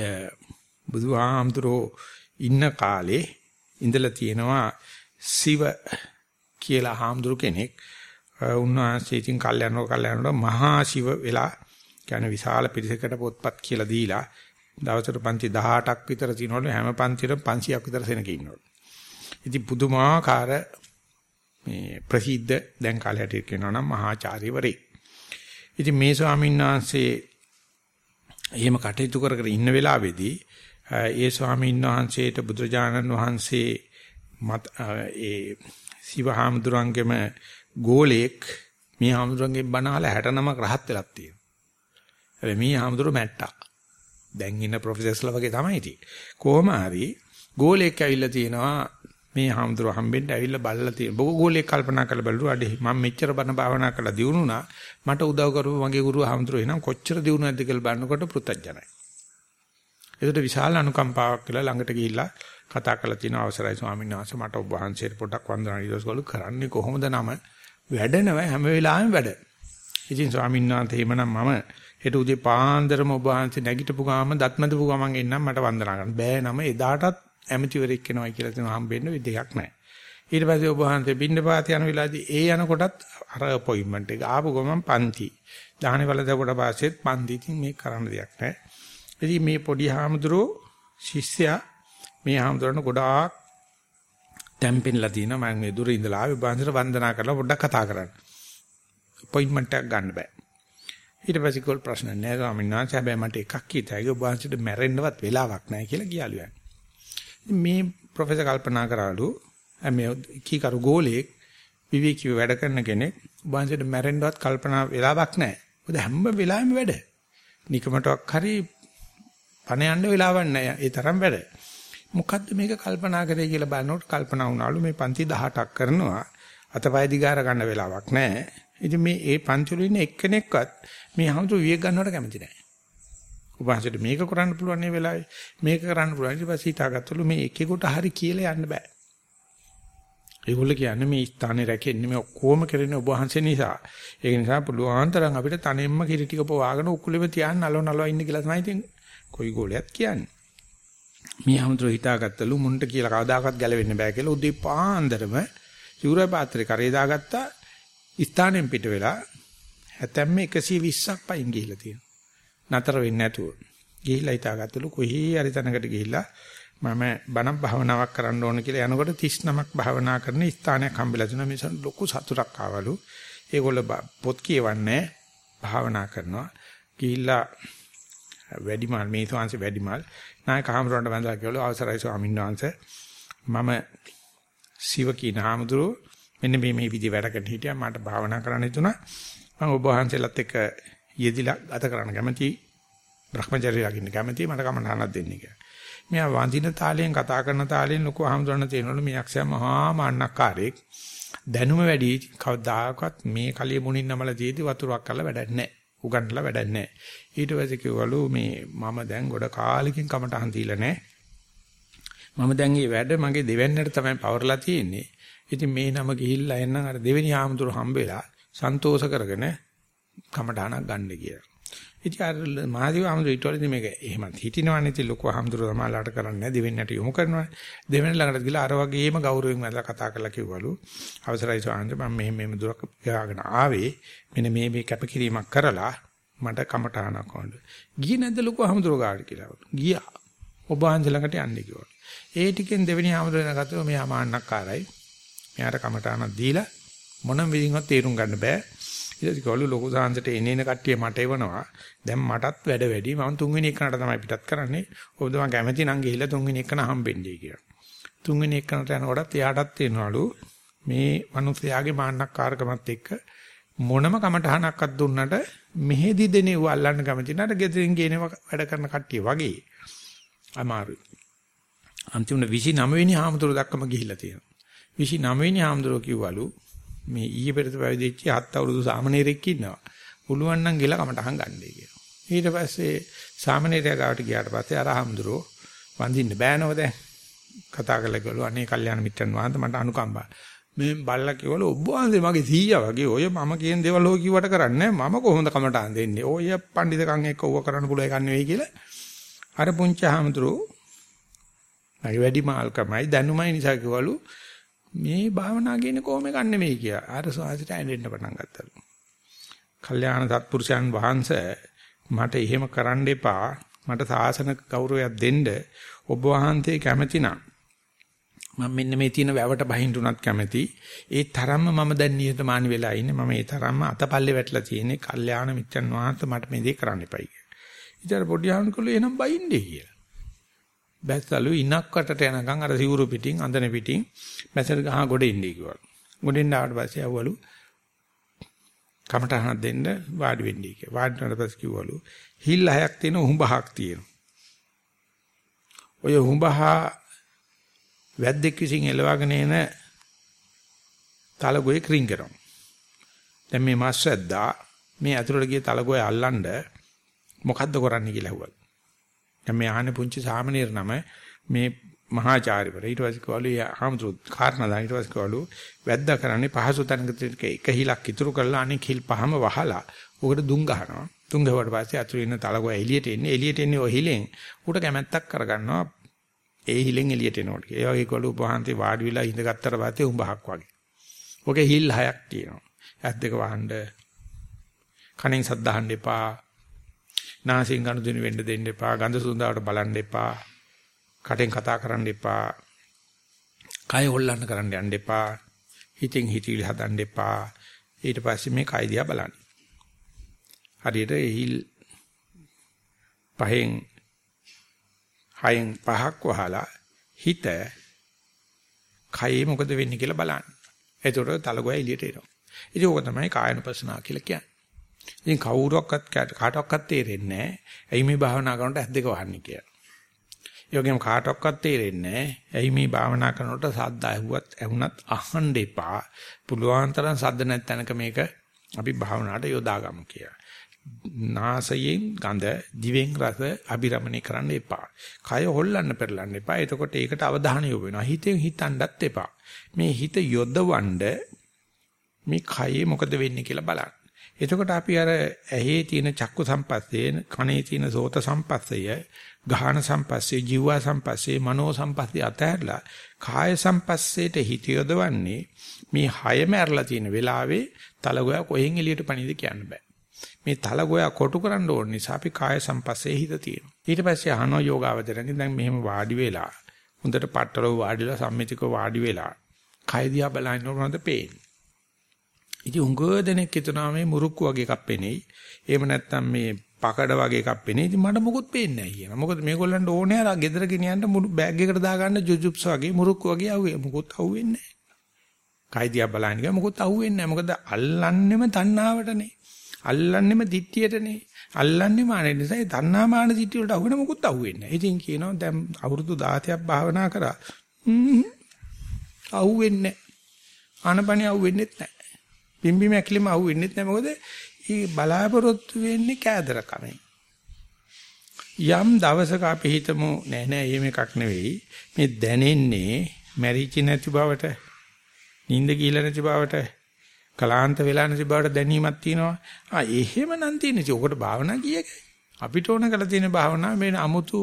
බුදුහාමුදුරෝ ඉන්න කාලේ ඉඳලා තියෙනවා සිව කියලා හාමුදුරු කෙනෙක් උන්වහන්සේ ඉතින් කල්යනෝ කල්යනෝ මහා ශිව වෙලා කියන්නේ විශාල පිරිසකට පොත්පත් කියලා දීලා දවසට පන්ති 18ක් විතර තිනවලු හැම පන්තිරම 500ක් විතර සෙනක ඉන්නවලු. ඉතින් පුදුමාකාර මේ ප්‍රසිද්ධ දැන් කාලයට කියනවා නම් මහාචාර්යවරේ. ඉතින් මේ ස්වාමීන් වහන්සේ එහෙම කටයුතු කර කර ඉන්න වෙලාවේදී ඒ ස්වාමීන් වහන්සේට බුදුරජාණන් වහන්සේ මත ඒ සිවහාමුදුරන්ගෙම ගෝලෙක් මේ හාමුදුරන්ගෙන් බණහලා 69ක් රහත් වෙලක් තියෙනවා. හැබැයි මේ හාමුදුර මැට්ටා. දැන් ඉන්න ප්‍රොෆෙසර්ස්ලා වගේ තමයි ඉතින්. කොහොම හරි ගෝලෙක් ඇවිල්ලා තියෙනවා මේ හාමුදුර හම්බෙන්න ඇවිල්ලා බලලා තියෙන. බොග ගෝලෙක් කල්පනා කරලා බලුවා අඩේ මම මෙච්චර බණ භාවනා කරලා දිනුනා මට උදව් කරපු මගේ ගුරු හාමුදුර එනම් කොච්චර දිනුනක්ද කියලා බලනකොට පෘතජනයි. ඒකට විශාල අනුකම්පාවක් කියලා ළඟට ගිහිල්ලා කතා කරලා තියෙන අවසරයි ස්වාමීන් වහන්සේ මට ඔබ වහන්සේට පොඩ්ඩක් වන්දනා ඊටස්ගලු කරන්නේ කොහොමද නම වැඩනව හැම වෙලාවෙම වැඩ. ඉතින් ස්වාමීන් වහන්සේ එමනම් මම හෙට උදේ පාන්දරම ඔබ වහන්සේ නැගිටපු ගාම දත්මදපු ගමන් එන්නම් මට වන්දනා කරන්න. බෑ නම එදාටත් ඇමතිවරයෙක් වෙනවා කියලා තියෙන හම්බෙන්න විදියක් නැහැ. ඊට පස්සේ ඔබ වහන්සේ පින්නපාත යන වෙලාවේදී ඒ යනකොටත් අර අපොයින්ට්මන්ට් එක ආපු ගමන් පන්ති. දාහනේ වල දකොට පස්සෙත් පන්ති. ඉතින් මේක කරන්න දෙයක් නැහැ. ඉතින් මේ පොඩි හාමුදුරුවෝ ශිෂ්‍යයා මේ හාමුදුරන ගොඩාක් ටැම්පින්ලා තිනවා මම මේ දුර ඉඳලා ආවේ බාන්දර වන්දනා කරලා පොඩ්ඩක් කතා කරන්න. අපොයින්ට්මන්ට් එකක් ගන්න බෑ. ඊට පස්සේ කෝල් ප්‍රශ්න නැහැ ස්වාමීන් වහන්සේ හැබැයි මට එකක් කීතයි ඔබ වහන්සේට මැරෙන්නවත් වෙලාවක් නැහැ කියලා කියාලු යන්නේ. මේ ප්‍රොෆෙසර් කල්පනා කරාලු මේ කීකරු ගෝලෙක් විවේකීව වැඩ කරන කෙනෙක් ඔබ වහන්සේට මැරෙන්නවත් කල්පනා වෙලාවක් නැහැ. මොකද හැම වෙලාවෙම වැඩ. නිකමටක් හරි පණ යන්න වෙලාවක් නැහැ. ඒ තරම් වැඩ. මොකද්ද මේක කල්පනා කරේ කියලා බලනකොට කල්පනා වුණාලු මේ පන්ති 18ක් කරනවා අතපය දිගාර ගන්න වෙලාවක් නැහැ. ඉතින් මේ ඒ පන්ති වල ඉන්න එක්කෙනෙක්වත් මේ හැමතු විවේක ගන්නවට කැමති නැහැ. උපවාසයට මේක කරන්න පුළුවන් මේ වෙලාවේ මේක කරන්න පුළුවන් ඊට පස්සේ හිතාගත්තලු මේ එකෙකුට හරි කියලා යන්න බෑ. ඒගොල්ලෝ කියන්නේ මේ ස්ථානේ රැකෙන්නේ මේ ඔක්කොම කරන්නේ ඔබ වහන්සේ නිසා. ඒක නිසා පුළුවන් තරම් අපිට තනෙම්ම කිරි ටික පවාගෙන උකුලෙම තියන්න නලව නලව ඉන්න කියලා තමයි ඉතින් කොයි ගෝලයක් කියන්නේ. මේ හැමතෙර හිතාගත්තලු මුන්ට කියලා කවදාකවත් ගැලවෙන්න බෑ කියලා උදේ පාන්දරම සිවුරේ පාත්‍රේ කරේ දාගත්තා ස්ථානෙන් පිට වෙලා හැතැම්ම 120ක් පයින් ගිහිල්ලා තියෙනවා. නතර වෙන්නේ නැතුව. ගිහිල්ලා හිතාගත්තලු කොහේ හරි තැනකට ගිහිල්ලා මම බණ භාවනාවක් කරන්න ඕන කියලා යනකොට 39ක් භාවනා කරන ස්ථානයක් හම්බෙලා තුන මේ ලොකු සතුටක් ආවලු. ඒගොල්ල පොත් කියවන්නේ භාවනා කරනවා. ගිහිල්ලා වැඩිමල් මේ ස්වාංශ වැඩිමල් නායක හාමුදුරන්ට වැඳලා කිව්වලු අවසරයි ස්වාමීන් වහන්සේ මම සිව කියන හාමුදුරුවෝ මෙන්න මේ මේ විදිහ වැඩ කරන්න හිටියා මට භාවනා කරන්න හිතුණා මම ඔබ වහන්සේලාත් එක්ක යෙදිලා ගත කරන්න කැමති Brahmacharya ලගින්න කැමති මට කමනහනක් දෙන්න කියලා. මෙයා වඳින තාලයෙන් කතා කරන තාලයෙන් ලොකු අහමුදරන තේනවලු මේ අක්ෂයා මහා මාන්නක්කාරයෙක් දැනුම වැඩි කවදාකවත් මේ කලිය මුණින් නමල තියදී වතුරක් කරලා වැඩක් නැහැ. උගන්ලා වැඩක් නැහැ. ඊට පස්සේ කිව්වලු මේ මම දැන් ගොඩ කාලෙකින් කමටහන් දීලා නැහැ. මම දැන් මේ වැඩ මගේ දෙවැන්නට තමයි පවර්ලා තියෙන්නේ. ඉතින් මේ නම ගිහිල්ලා එන්නම් අර දෙවෙනි ආමතුරු හම්බ වෙලා සන්තෝෂ කරගෙන කමඩානක් ගන්න කියලා. ඉතින් අර මහදේව ආමතුරු ඊට වලදී මේක එහෙමත් හිටිනවනේ ඉතින් ලොකු ආමතුරු සමාලාට කරන්නේ දෙවෙන්නට යොමු කරනවා. දෙවෙනි ළඟට ගිහලා අර වගේම ගෞරවයෙන් වැදලා කතා කරලා කිව්වලු අවසරයි ස්වාමීන් මම මෙහෙම මෙහෙම දුරක් ගාගෙන ආවේ මෙන්න මේ මේ කැපකිරීමක් කරලා මට කමටහනක් ඕනද. ගියේ නැද්ද ලොකු ආමතුරු ගාඩ කියලා. ගියා. ඔබ වහන්සේ ළඟට යන්නේ කිව්වා. ඒ ටිකෙන් දෙවෙනි ආමතුරු වෙනකතෝ මෙහා මාන්නක්කාරයි. මෙයාට කමටහනක් දීලා මොනම විදිහකට තේරුම් ගන්න බෑ. ඊට පස්සේ ලොකු සාංශයට එනේන කට්ටිය මට එවනවා. දැන් මටත් වැඩ වැඩි. මම තුන්වෙනි එකනට තමයි පිටත් කරන්නේ. ඔබ තමයි කැමති නම් ගිහිල්ලා තුන්වෙනි එකන හම්බෙන්නේ කියලා. තුන්වෙනි එකනට යනකොටත් එයාටත් තේනවලු මේ මිනිස්යාගේ මාන්නක්කාරකමත් එක්ක මොනම කමටහනක්වත් දුන්නට මෙහෙදි දෙනේ ඌ අල්ලන්න කැමති නට ගෙදරින් ගේනේ වැඩ කරන කට්ටිය වගේ අමාරුයි. අන්තිමට 29 වෙනි හාමුදුරුවෝ දක්කම ගිහිල්ලා තියෙනවා. 29 වෙනි හාමුදුරුවෝ කිව්වලු මේ ඊයේ පෙරේද පැවිදිච්ච හත් අවුරුදු සාමණේරෙක් ඉන්නවා. පුළුවන් නම් ගිහලා කමටහන් ගන්නයි කියලා. ඊට පස්සේ සාමණේරයා ගාවට ගියාට පස්සේ අර හාමුදුරුවෝ වඳින්න බෑනව දැන්. කතා කරලා කිව්වලු අනේ කල්යාණ මිත්‍රන් වහන්සේ මට අනුකම්පා. මේ බල්ලා කිව්වලු ඔබ වහන්සේ මගේ සීයා වගේ ඔය මම කියන දේවල් ඔය කිව්වට කරන්නේ මම කොහොමද කමටහන් දෙන්නේ. ඔය පඬිතකම් එක්ක ඕව කරන්න පුළුවන් එකක් නෙවෙයි කියලා. අර පුංචි හාමුදුරුවෝ මගේ වැඩි මාල්කමයි දැනුමයි නිසා කිව්වලු මේ භාවනා කියන්නේ කොහොම එකක් නෙමෙයි කියලා. අර සාහිත්‍යයට ඇඬෙන්න පටන් ගත්තලු. කල්යාණ සත්පුරුෂයන් වහන්සේ මට එහෙම කරන්න එපා. මට සාසන ගෞරවයක් දෙන්න ඔබ වහන්සේ කැමති නම් මම මෙන්න මේ තියෙන වැවට බහින්දුනත් කැමති. ඒ තරම්ම මම දැන් නිහතමානී වෙලා ඉන්නේ. මම ඒ තරම්ම අතපල්ලේ වැටලා තියෙන්නේ. කල්යාණ මිත්‍යන් වහන්සේ මට මේ දේ කරන්න එපයි කියලා. ඉතින් පොඩි ආන්කලු එනම් බයින්නේ කියලා. බැස්සලු ඉනක් වටට යනකම් අර සිවුරු පිටින් අඳන පිටින් මැසර් ගහ ගොඩ ඉන්නේ කිව්වා. ගොඩෙන් ආවට පස්සේ આવවලු කමටහනක් දෙන්න වාඩි වෙන්නයි කිව්වා. වාඩි වුණාට පස්සේ කිව්වලු හිල් හයක් තියෙන උඹහක් තියෙනවා. ඔය උඹහ වැද්දෙක් විසින් එලවගෙන එන තලගොයේ ක්‍රින් කරනවා. දැන් මේ මාස් වැද්දා මේ ඇතුළට ගිය තලගොය අල්ලන්න මොකද්ද කරන්නේ කියලා ඇහුවා. දැන් මේ ආහනේ පුංචි සාමනීර නම මේ මහාචාර්යවර ඊට පස්සේ කවලු ආමතුරු කාරණා දා ඊට පස්සේ කවලු වැද්දා කරන්නේ පහසු තැනක එක හිලක් ඉතුරු කරලා අනෙක් හිල් පහම වහලා උකට දුම් ගහනවා දුම් ගහුවට පස්සේ අතුරු ඉන්න තලගොය එළියට එන්නේ එළියට එන්නේ ඔය හිලෙන් උට කැමැත්තක් කරගන්නවා ඒ හිලෙන් එළියට එනකොට. ඒ වගේ කොළු උපහන්ති වාඩි වෙලා ඉඳගත්තට පස්සේ උඹහක් වගේ. ඔකේ හිල් හයක් තියෙනවා. ඇස් දෙක වහන්න. කණෙන් සද්දාහන්න එපා. නාසයෙන් ගනුදෙනු වෙන්න දෙන්න එපා. ගඳ සුවඳවට බලන්න එපා. කටෙන් කතා කරන්න එපා. කය හොල්ලන්න කරන්න යන්න එපා. හිතෙන් හිතවිලි හදන්න එපා. ඊට පස්සේ මේ කය දිහා බලන්න. හරියට එහිල් පහෙන් හයෙන් පහක් වහලා හිත කයේ මොකද වෙන්නේ කියලා බලන්න. එතකොට තලගොය එළියට එනවා. ඉතින් ඕක තමයි කායනුපස්සනාව කියලා කියන්නේ. ඉතින් කවුරුවක්වත් කාටවත් තේරෙන්නේ නැහැ. ඇයි මේ භාවනා කරනකොට ඇස් දෙක වහන්නේ කියලා. ඒ වගේම කාටවත් තේරෙන්නේ නැහැ. ඇයි මේ භාවනා කරනකොට සද්ද ඇහුවත් ඇහුණත් අහන්න එපා. පුළුවන් තරම් සද්ද නැත්නම්ක මේක අපි භාවනාවට යොදාගමු කියලා. නාසයෙන් ගඳ, දිවෙන් රස අබිරමණය කරන්න එපා. කය හොල්ලන්න පෙරලන්න එපා. එතකොට ඒකට අවධානය යොමු වෙනවා. හිතෙන් හිතන්නත් එපා. මේ හිත යොදවන්න මේ කයේ මොකද වෙන්නේ කියලා බලන්න. එතකොට අපි අර ඇහි තියෙන චක්කු සම්පස්සේ, කනේ තියෙන සෝත සම්පස්සය, ගාහන සම්පස්සේ, ජීවා සම්පස්සේ, මනෝ සම්පස්සේ අතහැරලා කාය සම්පස්සේට හිත යොදවන්නේ මේ හයම ඇරලා තියෙන වෙලාවේ තලගොයා කොහෙන් එළියට පණිද කියන්න බෑ. මේ තලගොයා කොටු කරන්න ඕන නිසා අපි කාය සම්පස්සේ හිත තියෙනවා. ඊට පස්සේ අහනෝ යෝගාවදරකින් දැන් මෙහෙම වාඩි වෙලා හොඳට පట్టලව වාඩිලා සම්මිතිකව වාඩි වෙලා කය දිහා බලනකොට පේන්නේ. ඉතින් උංග දෙනෙක් හිතනවා මේ මුරුක්කු වගේ එකක් පෙනෙයි. එහෙම නැත්නම් මේ පකඩ වගේ එකක් පෙනේ. ඉතින් මට මොකුත් පේන්නේ නැහැ කියනවා. මොකද මේගොල්ලන්ට ඕනේ අර ගෙදර ගෙනියන්න මුළු බෑග් එකට දාගන්න ජුජුප්ස් වගේ මුරුක්කු වගේ අහුවේ. මොකුත් අහුවෙන්නේ නැහැ. කයිදියා බලන්න ගියා මොකුත් අහුවෙන්නේ නැහැ. මොකද අල්ලන්නෙම තණ්හාවටනේ. අල්ලන්නෙම දිට්ඨියටනේ. අල්ලන්නෙම අනේ නිසා ඒ තණ්හා මාන දිට්ඨිය වලට අහුවෙන මොකුත් අහුවෙන්නේ නැහැ. ඉතින් කියනවා දැන් අවුරුදු 16ක් භාවනා කරා. අහුවෙන්නේ නැහැ. ආනපනිය අහුවෙන්නේත් නැහැ. පිම්බි මැකිලිම අහුවෙන්නේත් නැහැ. මොකද ඒ බලාපොරොත්තු වෙන්නේ කෑදරකමෙන්. යම් දවසක අපි හිතමු නෑ නෑ එහෙම එකක් නෙවෙයි. මේ දැනෙන්නේ මැරිචි නැති බවට නිින්ද කියලා නැති බවට කලාන්ත වෙලා නැති බවට දැනීමක් තියෙනවා. ආ එහෙම නම් තියෙන ඉතින් ඔකට භාවනා කියකයි අපිට ඕන කරලා තියෙන භාවනා මේ අමුතු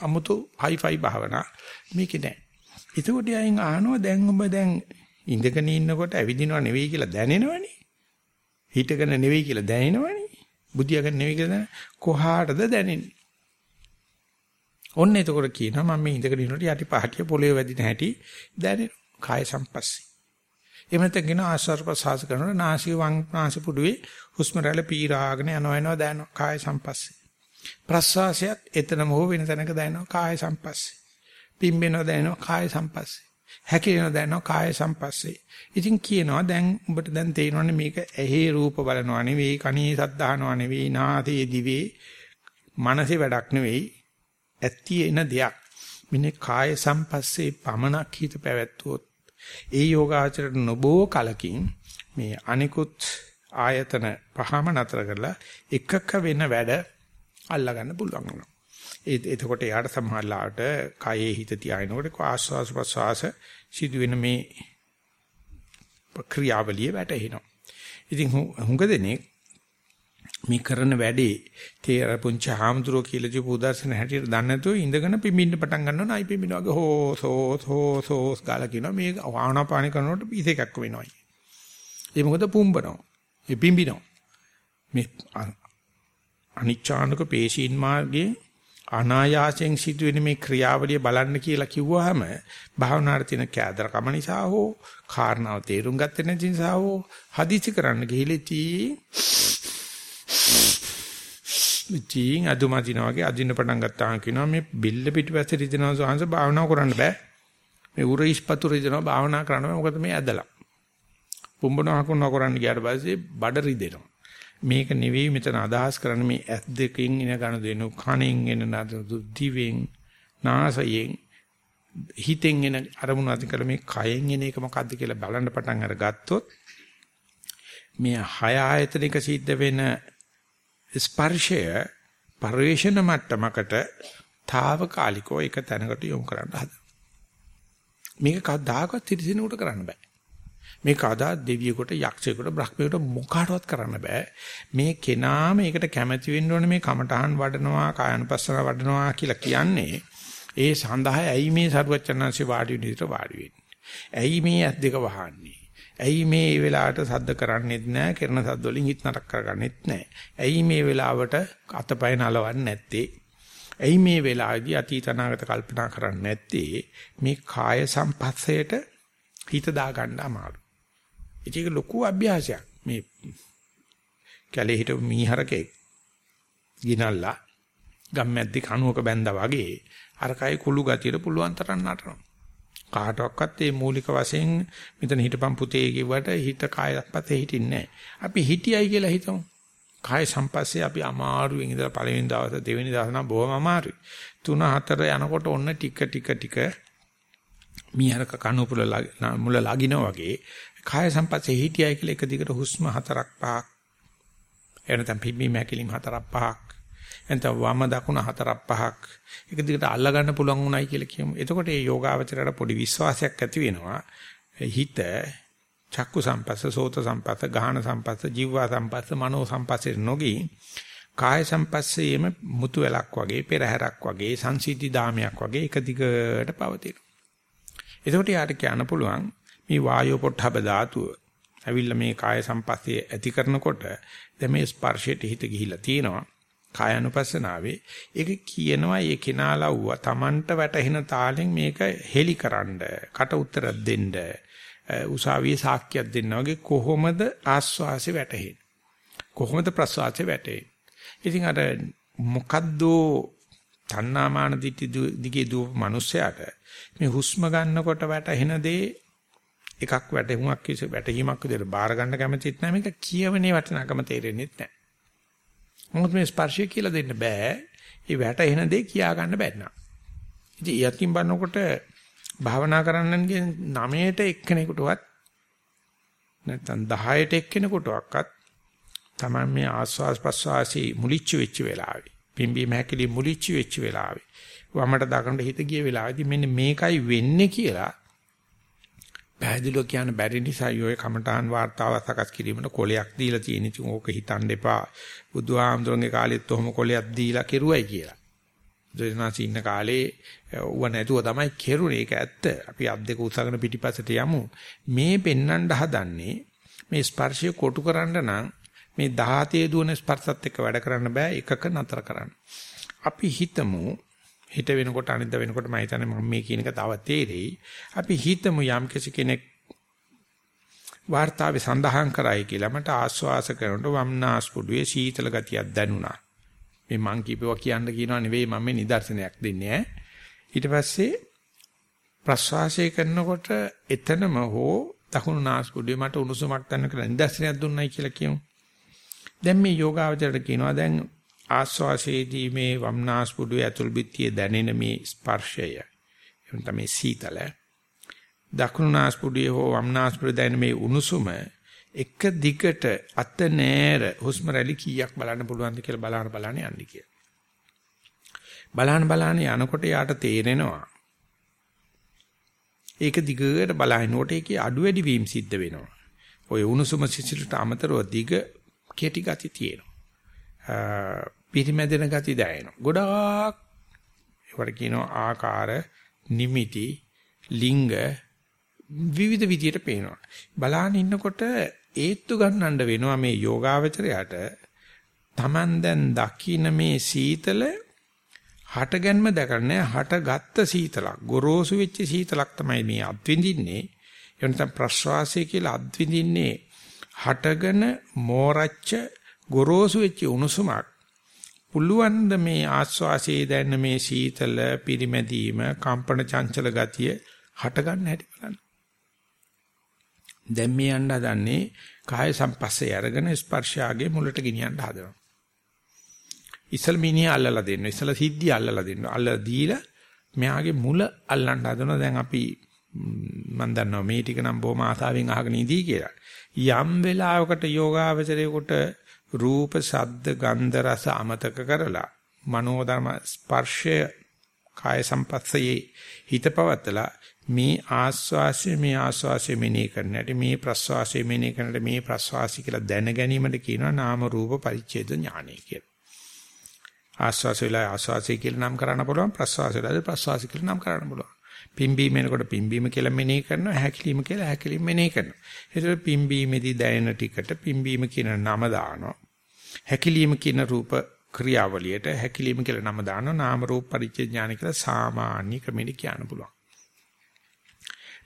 අමුතු හයිෆයි භාවනා. මේක නෑ. එතකොට යයින් අහනවා දැන් ඔබ දැන් ඉඳගෙන ඉන්නකොට ඇවිදිනව නෙවෙයි කියලා දැනෙනවනේ හිටගෙන නෙවෙයි කියලා දැනෙනවනේ. බුදියාගෙන නෙවෙයි කියලා කොහාටද දැනෙන්නේ? ඔන්න එතකොට කියනවා මම මේ ඉඳගෙන ඉන්නකොට යටි පහටිය පොළවේ වැදින හැටි දැනෙනවා. කාය සම්පස්සේ. එහෙම නැත්නම් කියන ආශ්වාස ප්‍රසආස කරනකොට නාසිය වම් නාසි පුඩුවේ හුස්ම රැල්ල පීරාගෙන යනවා එනවා දැනෙනවා කාය සම්පස්සේ. ප්‍රසආසයත් එතනම හෝ වෙන තැනක දැනෙනවා කාය සම්පස්සේ. පිම්බෙනවා දැනෙනවා කාය සම්පස්සේ. හැකිලෙනවා දැනෙනවා කාය සම්පස්සේ. ඉතින් කියනවා දැන් උඹට දැන් තේරෙනවනේ මේක ඇහි රූප බලනවා නෙවෙයි කනේ සද්ද අහනවා නෙවෙයි නාසයේ දිවේ මනසේ වැඩක් නෙවෙයි ඇත්ති එන දෙයක්. මිනේ කාය සම්පස්සේ පමනක් හිත පැවැත්වුවොත් ඒ යෝගාචරයට නොබෝ කලකින් මේ අනිකුත් ආයතන පහම නතර කරලා එකක වෙන වැඩ අල්ලා ගන්න පුළුවන් වෙනවා. ඒ එතකොට යාට සමහරලාට කයේ හිත තියාගෙනකොට ආස්වාස ප්‍රසවාස සිදුවෙන මේ ක්‍රියාවලිය වැටෙනවා. ඉතින් හුඟ දෙනෙක් මේ කරන වැඩේ තේර පුංචි හාමුදුරුවෝ කියලා දීපු උදාසන හැටියට දන්නේ නැතුව ඉඳගෙන පිඹින්න පටන් ගන්නවා නයි පිඹින වගේ හෝ සෝ සෝ සෝස් ගාලා කියනවා මේ ආනාපාන කරනකොට පිස එකක් වෙනවා. ඒ මොකද පුම්බනවා. ඒ පිඹිනවා. මේ අනිච්ඡානක පේශීන් මාර්ගයේ අනායාසයෙන් සිදුවෙන මේ ක්‍රියාවලිය බලන්න කියලා කිව්වහම භාවනාවේ තියෙන කෑදරකම නිසා හෝ කාරණාව තේරුම් ගත්තේ නැති නිසා හෝ හදිසි කරන්න ගිහිලෙති මිචින් අදුමදිනා වගේ අදින්න පටන් ගත්තාම කියනවා මේ බිල්ල පිටිපස්සේ රිදෙනවා සෝහන්ස භාවනාව කරන්න බෑ. මේ උරයිස්පතු රිදෙනවා භාවනා කරන්න බෑ. මොකද මේ ඇදලා. පුම්බනවා හකුනවා කරන්න ගියාට පස්සේ බඩ රිදෙනවා. මේක නෙවෙයි මෙතන අදහස් කරන්නේ මේ ඇස් දෙකෙන් එන ගණ දෙනු කණෙන් එන නද දිවෙන් නාසයෙන් හිතෙන් එන අරමුණු අධි කළ මේ කයෙන් එන එක මොකද්ද කියලා බලන්න පටන් අරගත්තොත් මේ හය ආයතනික සිද්ධ වෙන ස්පර්ශය පරිවේෂණ මට්ටමකට తాවකාලිකව එක තැනකට යොමු කරන්න හදනවා. මේක කවදාකවත් තිරසිනුට කරන්න බෑ. මේ කදා දෙවියෙකුට යක්ෂයෙකුට බ්‍රහ්මයෙකුට මොකාටවත් කරන්න බෑ. මේ කෙනා මේකට කැමැති වෙන්න ඕනේ මේ කමඨහන් වඩනවා, කායනුපස්සන වඩනවා කියලා කියන්නේ ඒ සඳහා ඇයි මේ සරුවචනාංශේ වාඩි වෙන විදිහට වාඩි වෙන්නේ? ඇයි මේ ඇස් දෙක වහන්නේ? ඇයි මේ වෙලාවට සද්ද කරන්නේත් නැහැ, කරන සද්ද වලින් හිත නරක කරගන්නෙත් නැහැ. ඇයි මේ වෙලාවට අතපය නලවන්නේ නැත්තේ? ඇයි මේ වෙලාවේදී අතීත අනාගත කල්පනා කරන්නේ නැත්තේ? මේ කාය සම්පස්සයට හිත දාගන්න අමාරු. ඒක ලොකු අභ්‍යාසයක්. මේ කැලේ හිටපු මීහරකෙක් ගිනල්ලා ගම්මැද්දි කණුවක බැඳා වගේ අරකයි කුළු ගතියට පුළුවන් තරම් නටනවා. කාටවත් මේ මූලික වශයෙන් මෙතන හිටපම් පුතේ කිව්වට හිත කායත්පතේ හිටින්නේ අපි හිටියයි කියලා හිතමු. කාය සම්පස්සේ අපි අමාරුවෙන් ඉඳලා පළවෙනි දවස් දෙවෙනි දවස් නම් බොහොම අමාරුයි. තුන හතර යනකොට ඔන්න ටික ටික ටික මීහරක කණුපුල මුල ලගිනා වගේ කාය සම්පස්සේ හිටියයි කියලා එක දිගට හුස්ම හතරක් පහක් එනතම් පිම්බි මැකිලිම් හතරක් පහක් එතන වම දකුණ හතරක් පහක් එක දිගට අල්ල ගන්න පුළුවන් උනායි කියලා කියමු. එතකොට මේ යෝගාවචරයට පොඩි විශ්වාසයක් ඇති වෙනවා. හිත චක්කු සම්පස්ස, සෝත සම්පස්ස, ගාහන සම්පස්ස, ජීවා සම්පස්ස, මනෝ සම්පස්සේ නොගී කාය සම්පස්සේම මුතු වැලක් වගේ, පෙරහැරක් වගේ, සංසීති දාමයක් වගේ එක දිගට පවතිනවා. එතකොට යාට කියන්න පුළුවන් මේ වායෝ පොට්ටබ ධාතුව ඇවිල්ලා මේ කාය සම්පස්සේ ඇති කරනකොට දැන් මේ ස්පර්ශයට හිත ගිහිලා තියෙනවා. කායानुපස්සනාවේ ඒක කියනවා ඒ කෙනාලව්ව Tamanට වැටහෙන තාලෙන් මේක හෙලිකරනද කට උත්තර දෙන්න උසාවියේ සාක්කියක් දෙන්න වගේ කොහොමද ආස්වාසි වැටහෙන්නේ? කොහොමද ප්‍රසවාසි වැටෙන්නේ? ඉතින් අර මොකද්ද තණ්හාමාන දිටි දිගේ දුව මිනිස්සයාට මේ හුස්ම ගන්නකොට වැටහෙන දේ එකක් වැටහුමක් කිසි වැටහීමක් විදිහට බාර ගන්න කැමතිත් නැහැ මේක කියවනේ වටිනාකම තේරෙන්නේ නැහැ මොකද මේ ස්පර්ශය කියලා දෙන්න බෑ. ඒ වැටෙන දේ කියා ගන්න බැන්න. ඉතින් යකින් බannකොට භාවනා කරන්නන්ගේ 9ට එක්කෙනෙකුටවත් නැත්නම් 10ට එක්කෙනෙකුටවත් තමයි මේ ආස්වාස් ප්‍රස්වාසී මුලිච්ච වෙච්ච වෙලාවේ පිම්බි මහැකලි මුලිච්ච වෙච්ච වෙලාවේ වමට දකුණට හිත ගිය වෙලාවේදී මෙන්න මේකයි වෙන්නේ කියලා පැහැදිලිව කියන්න බැරි නිසා යෝය කමඨාන් වාර්තාව සකස් කිරීමට කොලයක් දීලා තියෙන ඉතින් ඕක හිතන්න එපා. බුදුහාමුදුරන්ගේ කාලෙත් ඔහොම කොලයක් දීලා කෙරුවයි කියලා. දෙනාසි ඉන්න කාලේ ඌව නැතුව තමයි කෙරුණේ. ඒක ඇත්ත. අපි අත් දෙක උසගෙන පිටිපස්සට යමු. මේ පෙන්නඳ හදන්නේ මේ ස්පර්ශය කොටු කරන්න නම් මේ 17 දුවන ස්පර්ශත් එක්ක වැඩ කරන්න බෑ එකක නතර කරන්න. අපි හිතමු හිත වෙනකොට අනිද්දා වෙනකොට මම හිතන්නේ මම මේ කියන එක තව තේරෙයි. අපි හිතමු යම් කෙනෙක් වාර්තාවේ සඳහන් කරයි කියලා මට ආස්වාස කරනකොට වම්නාස්පුඩුවේ සීතල ගතියක් දැනුණා. මේ මං කියපුවා කියන්න කියනවා නෙවෙයි මම මේ නිදර්ශනයක් දෙන්නේ ඈ. ඊට පස්සේ ප්‍රශ්වාසය කරනකොට එතනම හෝ දකුණු නාස්පුඩුවේ මට උණුසුමක් දැනෙන කියලා නිදර්ශනයක් දුන්නයි කියලා කියමු. දැන් මේ යෝගාවචරයට කියනවා දැන් ආස්වාසයේදී මේ වම්නාස්පුඩුවේ ඇතුල් බිත්තිය දැනෙන මේ ස්පර්ශය එතන මේ සීතල දකුණු නාස්පුඩුවේ හෝ වම්නාස්පුඩුවේ දැනෙන මේ උණුසුම එක දිගට අත නෑර හුස්ම රැලි කීයක් බලන්න පුළුවන්ද කියලා බලන්න බලන්න යන්නේ කියලා. බලන්න බලන්න යනකොට යාට තේරෙනවා ඒක දිගට බලහිනකොට ඒකේ අඩු වැඩි වීම සිද්ධ වෙනවා. ඔය උණුසුම සිසිලට අමතරව දිග කෙටි ගති තියෙනවා. පිරිමැදෙන ගති දැනෙනවා. ගොඩාක් ඒවට කියනවා ආකාර, නිමිති, ලිංග විවිධ විදියට පේනවා. බලාන ඉන්නකොට ඒත්තු ගන්නඳ වෙනවා මේ යෝගාවචරයට Taman දැන් දකින්න මේ සීතල හටගන්ම දැකන්නේ හටගත්ත සීතලක් ගොරෝසු වෙච්ච සීතලක් තමයි මේ අත්විඳින්නේ එවනතම් ප්‍රශ්වාසය කියලා අත්විඳින්නේ හටගෙන මෝරච්ච ගොරෝසු වෙච්ච උණුසුමක් පුළුවන් ද මේ ආස්වාසයේ දැනෙන මේ සීතල පිරිමැදීම කම්පන චංචල ගතිය හට ගන්න හැටි බලන්න. දැන් මේ යන්න හදන්නේ කාය සම්පස්සේ අරගෙන ස්පර්ශාගේ මුලට ගෙනියන්න හදනවා. ඉසල් මිනිහ අල්ලලා දෙන්න. ඉසල සිද්ධිය අල්ලලා දෙන්න. අල්ලලා දීලා මෙයාගේ මුල අල්ලන්න හදනවා. දැන් අපි මම දන්නවා මේ ටික නම් බොහොම ආසාවෙන් අහගෙන ඉඳී කියලා. යම් වෙලාවකට යෝගාවචරයේකට රූප, ශබ්ද, ගන්ධ, රස අමතක කරලා මනෝධර්ම ස්පර්ශය කාය සම්පස්සයේ හිත පවත්තලා මේ ආස්වාසය මේ ආස්වාසය මෙනෙහි කරන්නට මේ ප්‍රස්වාසය මෙනෙහි කරන්නට මේ ප්‍රස්වාසය කියලා දැන ගැනීමට කියනවා නාම රූප පරිච්ඡේද ඥානය කියලා. ආස්වාස වෙලා ආස්වාසය කියලා නම් කරන්න පුළුවන් ප්‍රස්වාස වෙලාද ප්‍රස්වාස කියලා නම් කරන්න පුළුවන්. පිම්බීම එනකොට පිම්බීම කියලා මෙනෙහි කරනවා හැකිලිම කියලා හැකිලිම මෙනෙහි කරනවා. ඒතර පිම්බීමේදී දැනෙන ටිකට පිම්බීම කියන නම දානවා. හැකිලිම කියන රූප ක්‍රියාවලියට හැකිලිම කියලා නම දානවා. නාම රූප පරිච්ඡේඥාන කියලා සාමාන්‍ය ක්‍රමෙට කියන්න පුළුවන්.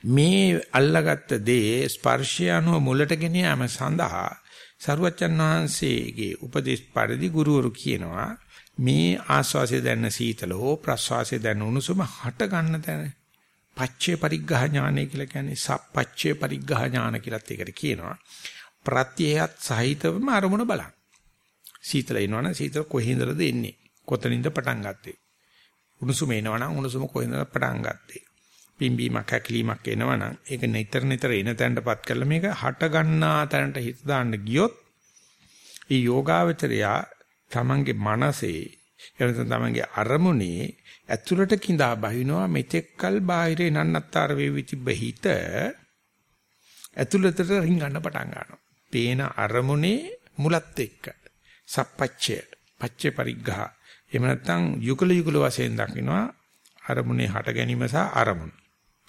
මේ අල්ලාගත්ත දේ ස්පර්ශය අනුව මුලට ගෙන යාම සඳහා සරුවච්චන් වහන්සේගේ උපදේශ පරිදි ගුරුවරු කියනවා මේ ආස්වාසය දැනන සීතල හෝ ප්‍රස්වාසය දැනන උණුසුම හට ගන්න තැන පච්චේ පරිග්ඝා ඥානය කියලා කියන්නේ සප්පච්චේ පරිග්ඝා ඥාන කියලාත් ඒකට කියනවා. ප්‍රත්‍යයත් සහිතවම අරමුණ බලන්න. සීතල එනවනම් සීතල කොහේඳද එන්නේ? කොතනින්ද පටන් ගත්තේ? උණුසුම එනවනම් උණුසුම කොහේඳ පටන් ගත්තේ? පිම්බීමක් හැකිලීමක් එනවනම් ඒක නිතර නිතර එන තැනටපත් කරලා මේක හට ගන්නා තැනට හිත දාන්න ගියොත් ඒ යෝගාවචරයා තමන්ගේ මනසේ එනතන තමන්ගේ අරමුණේ ඇතුළට கிඳා බහිනවා මෙතෙක්කල් බාහිරේ නන්නත්තර වේවි තිබ්බ හිත ඇතුළතට රිංගන්න පටන් ගන්නවා. පේන අරමුණේ මුලත් එක්ක. සප්පච්චය පච්චේ පරිග්ඝහ එහෙම නැත්නම් යුගල යුගල වශයෙන් දකින්නවා අරමුණේ හට ගැනීම සහ අරමුණ.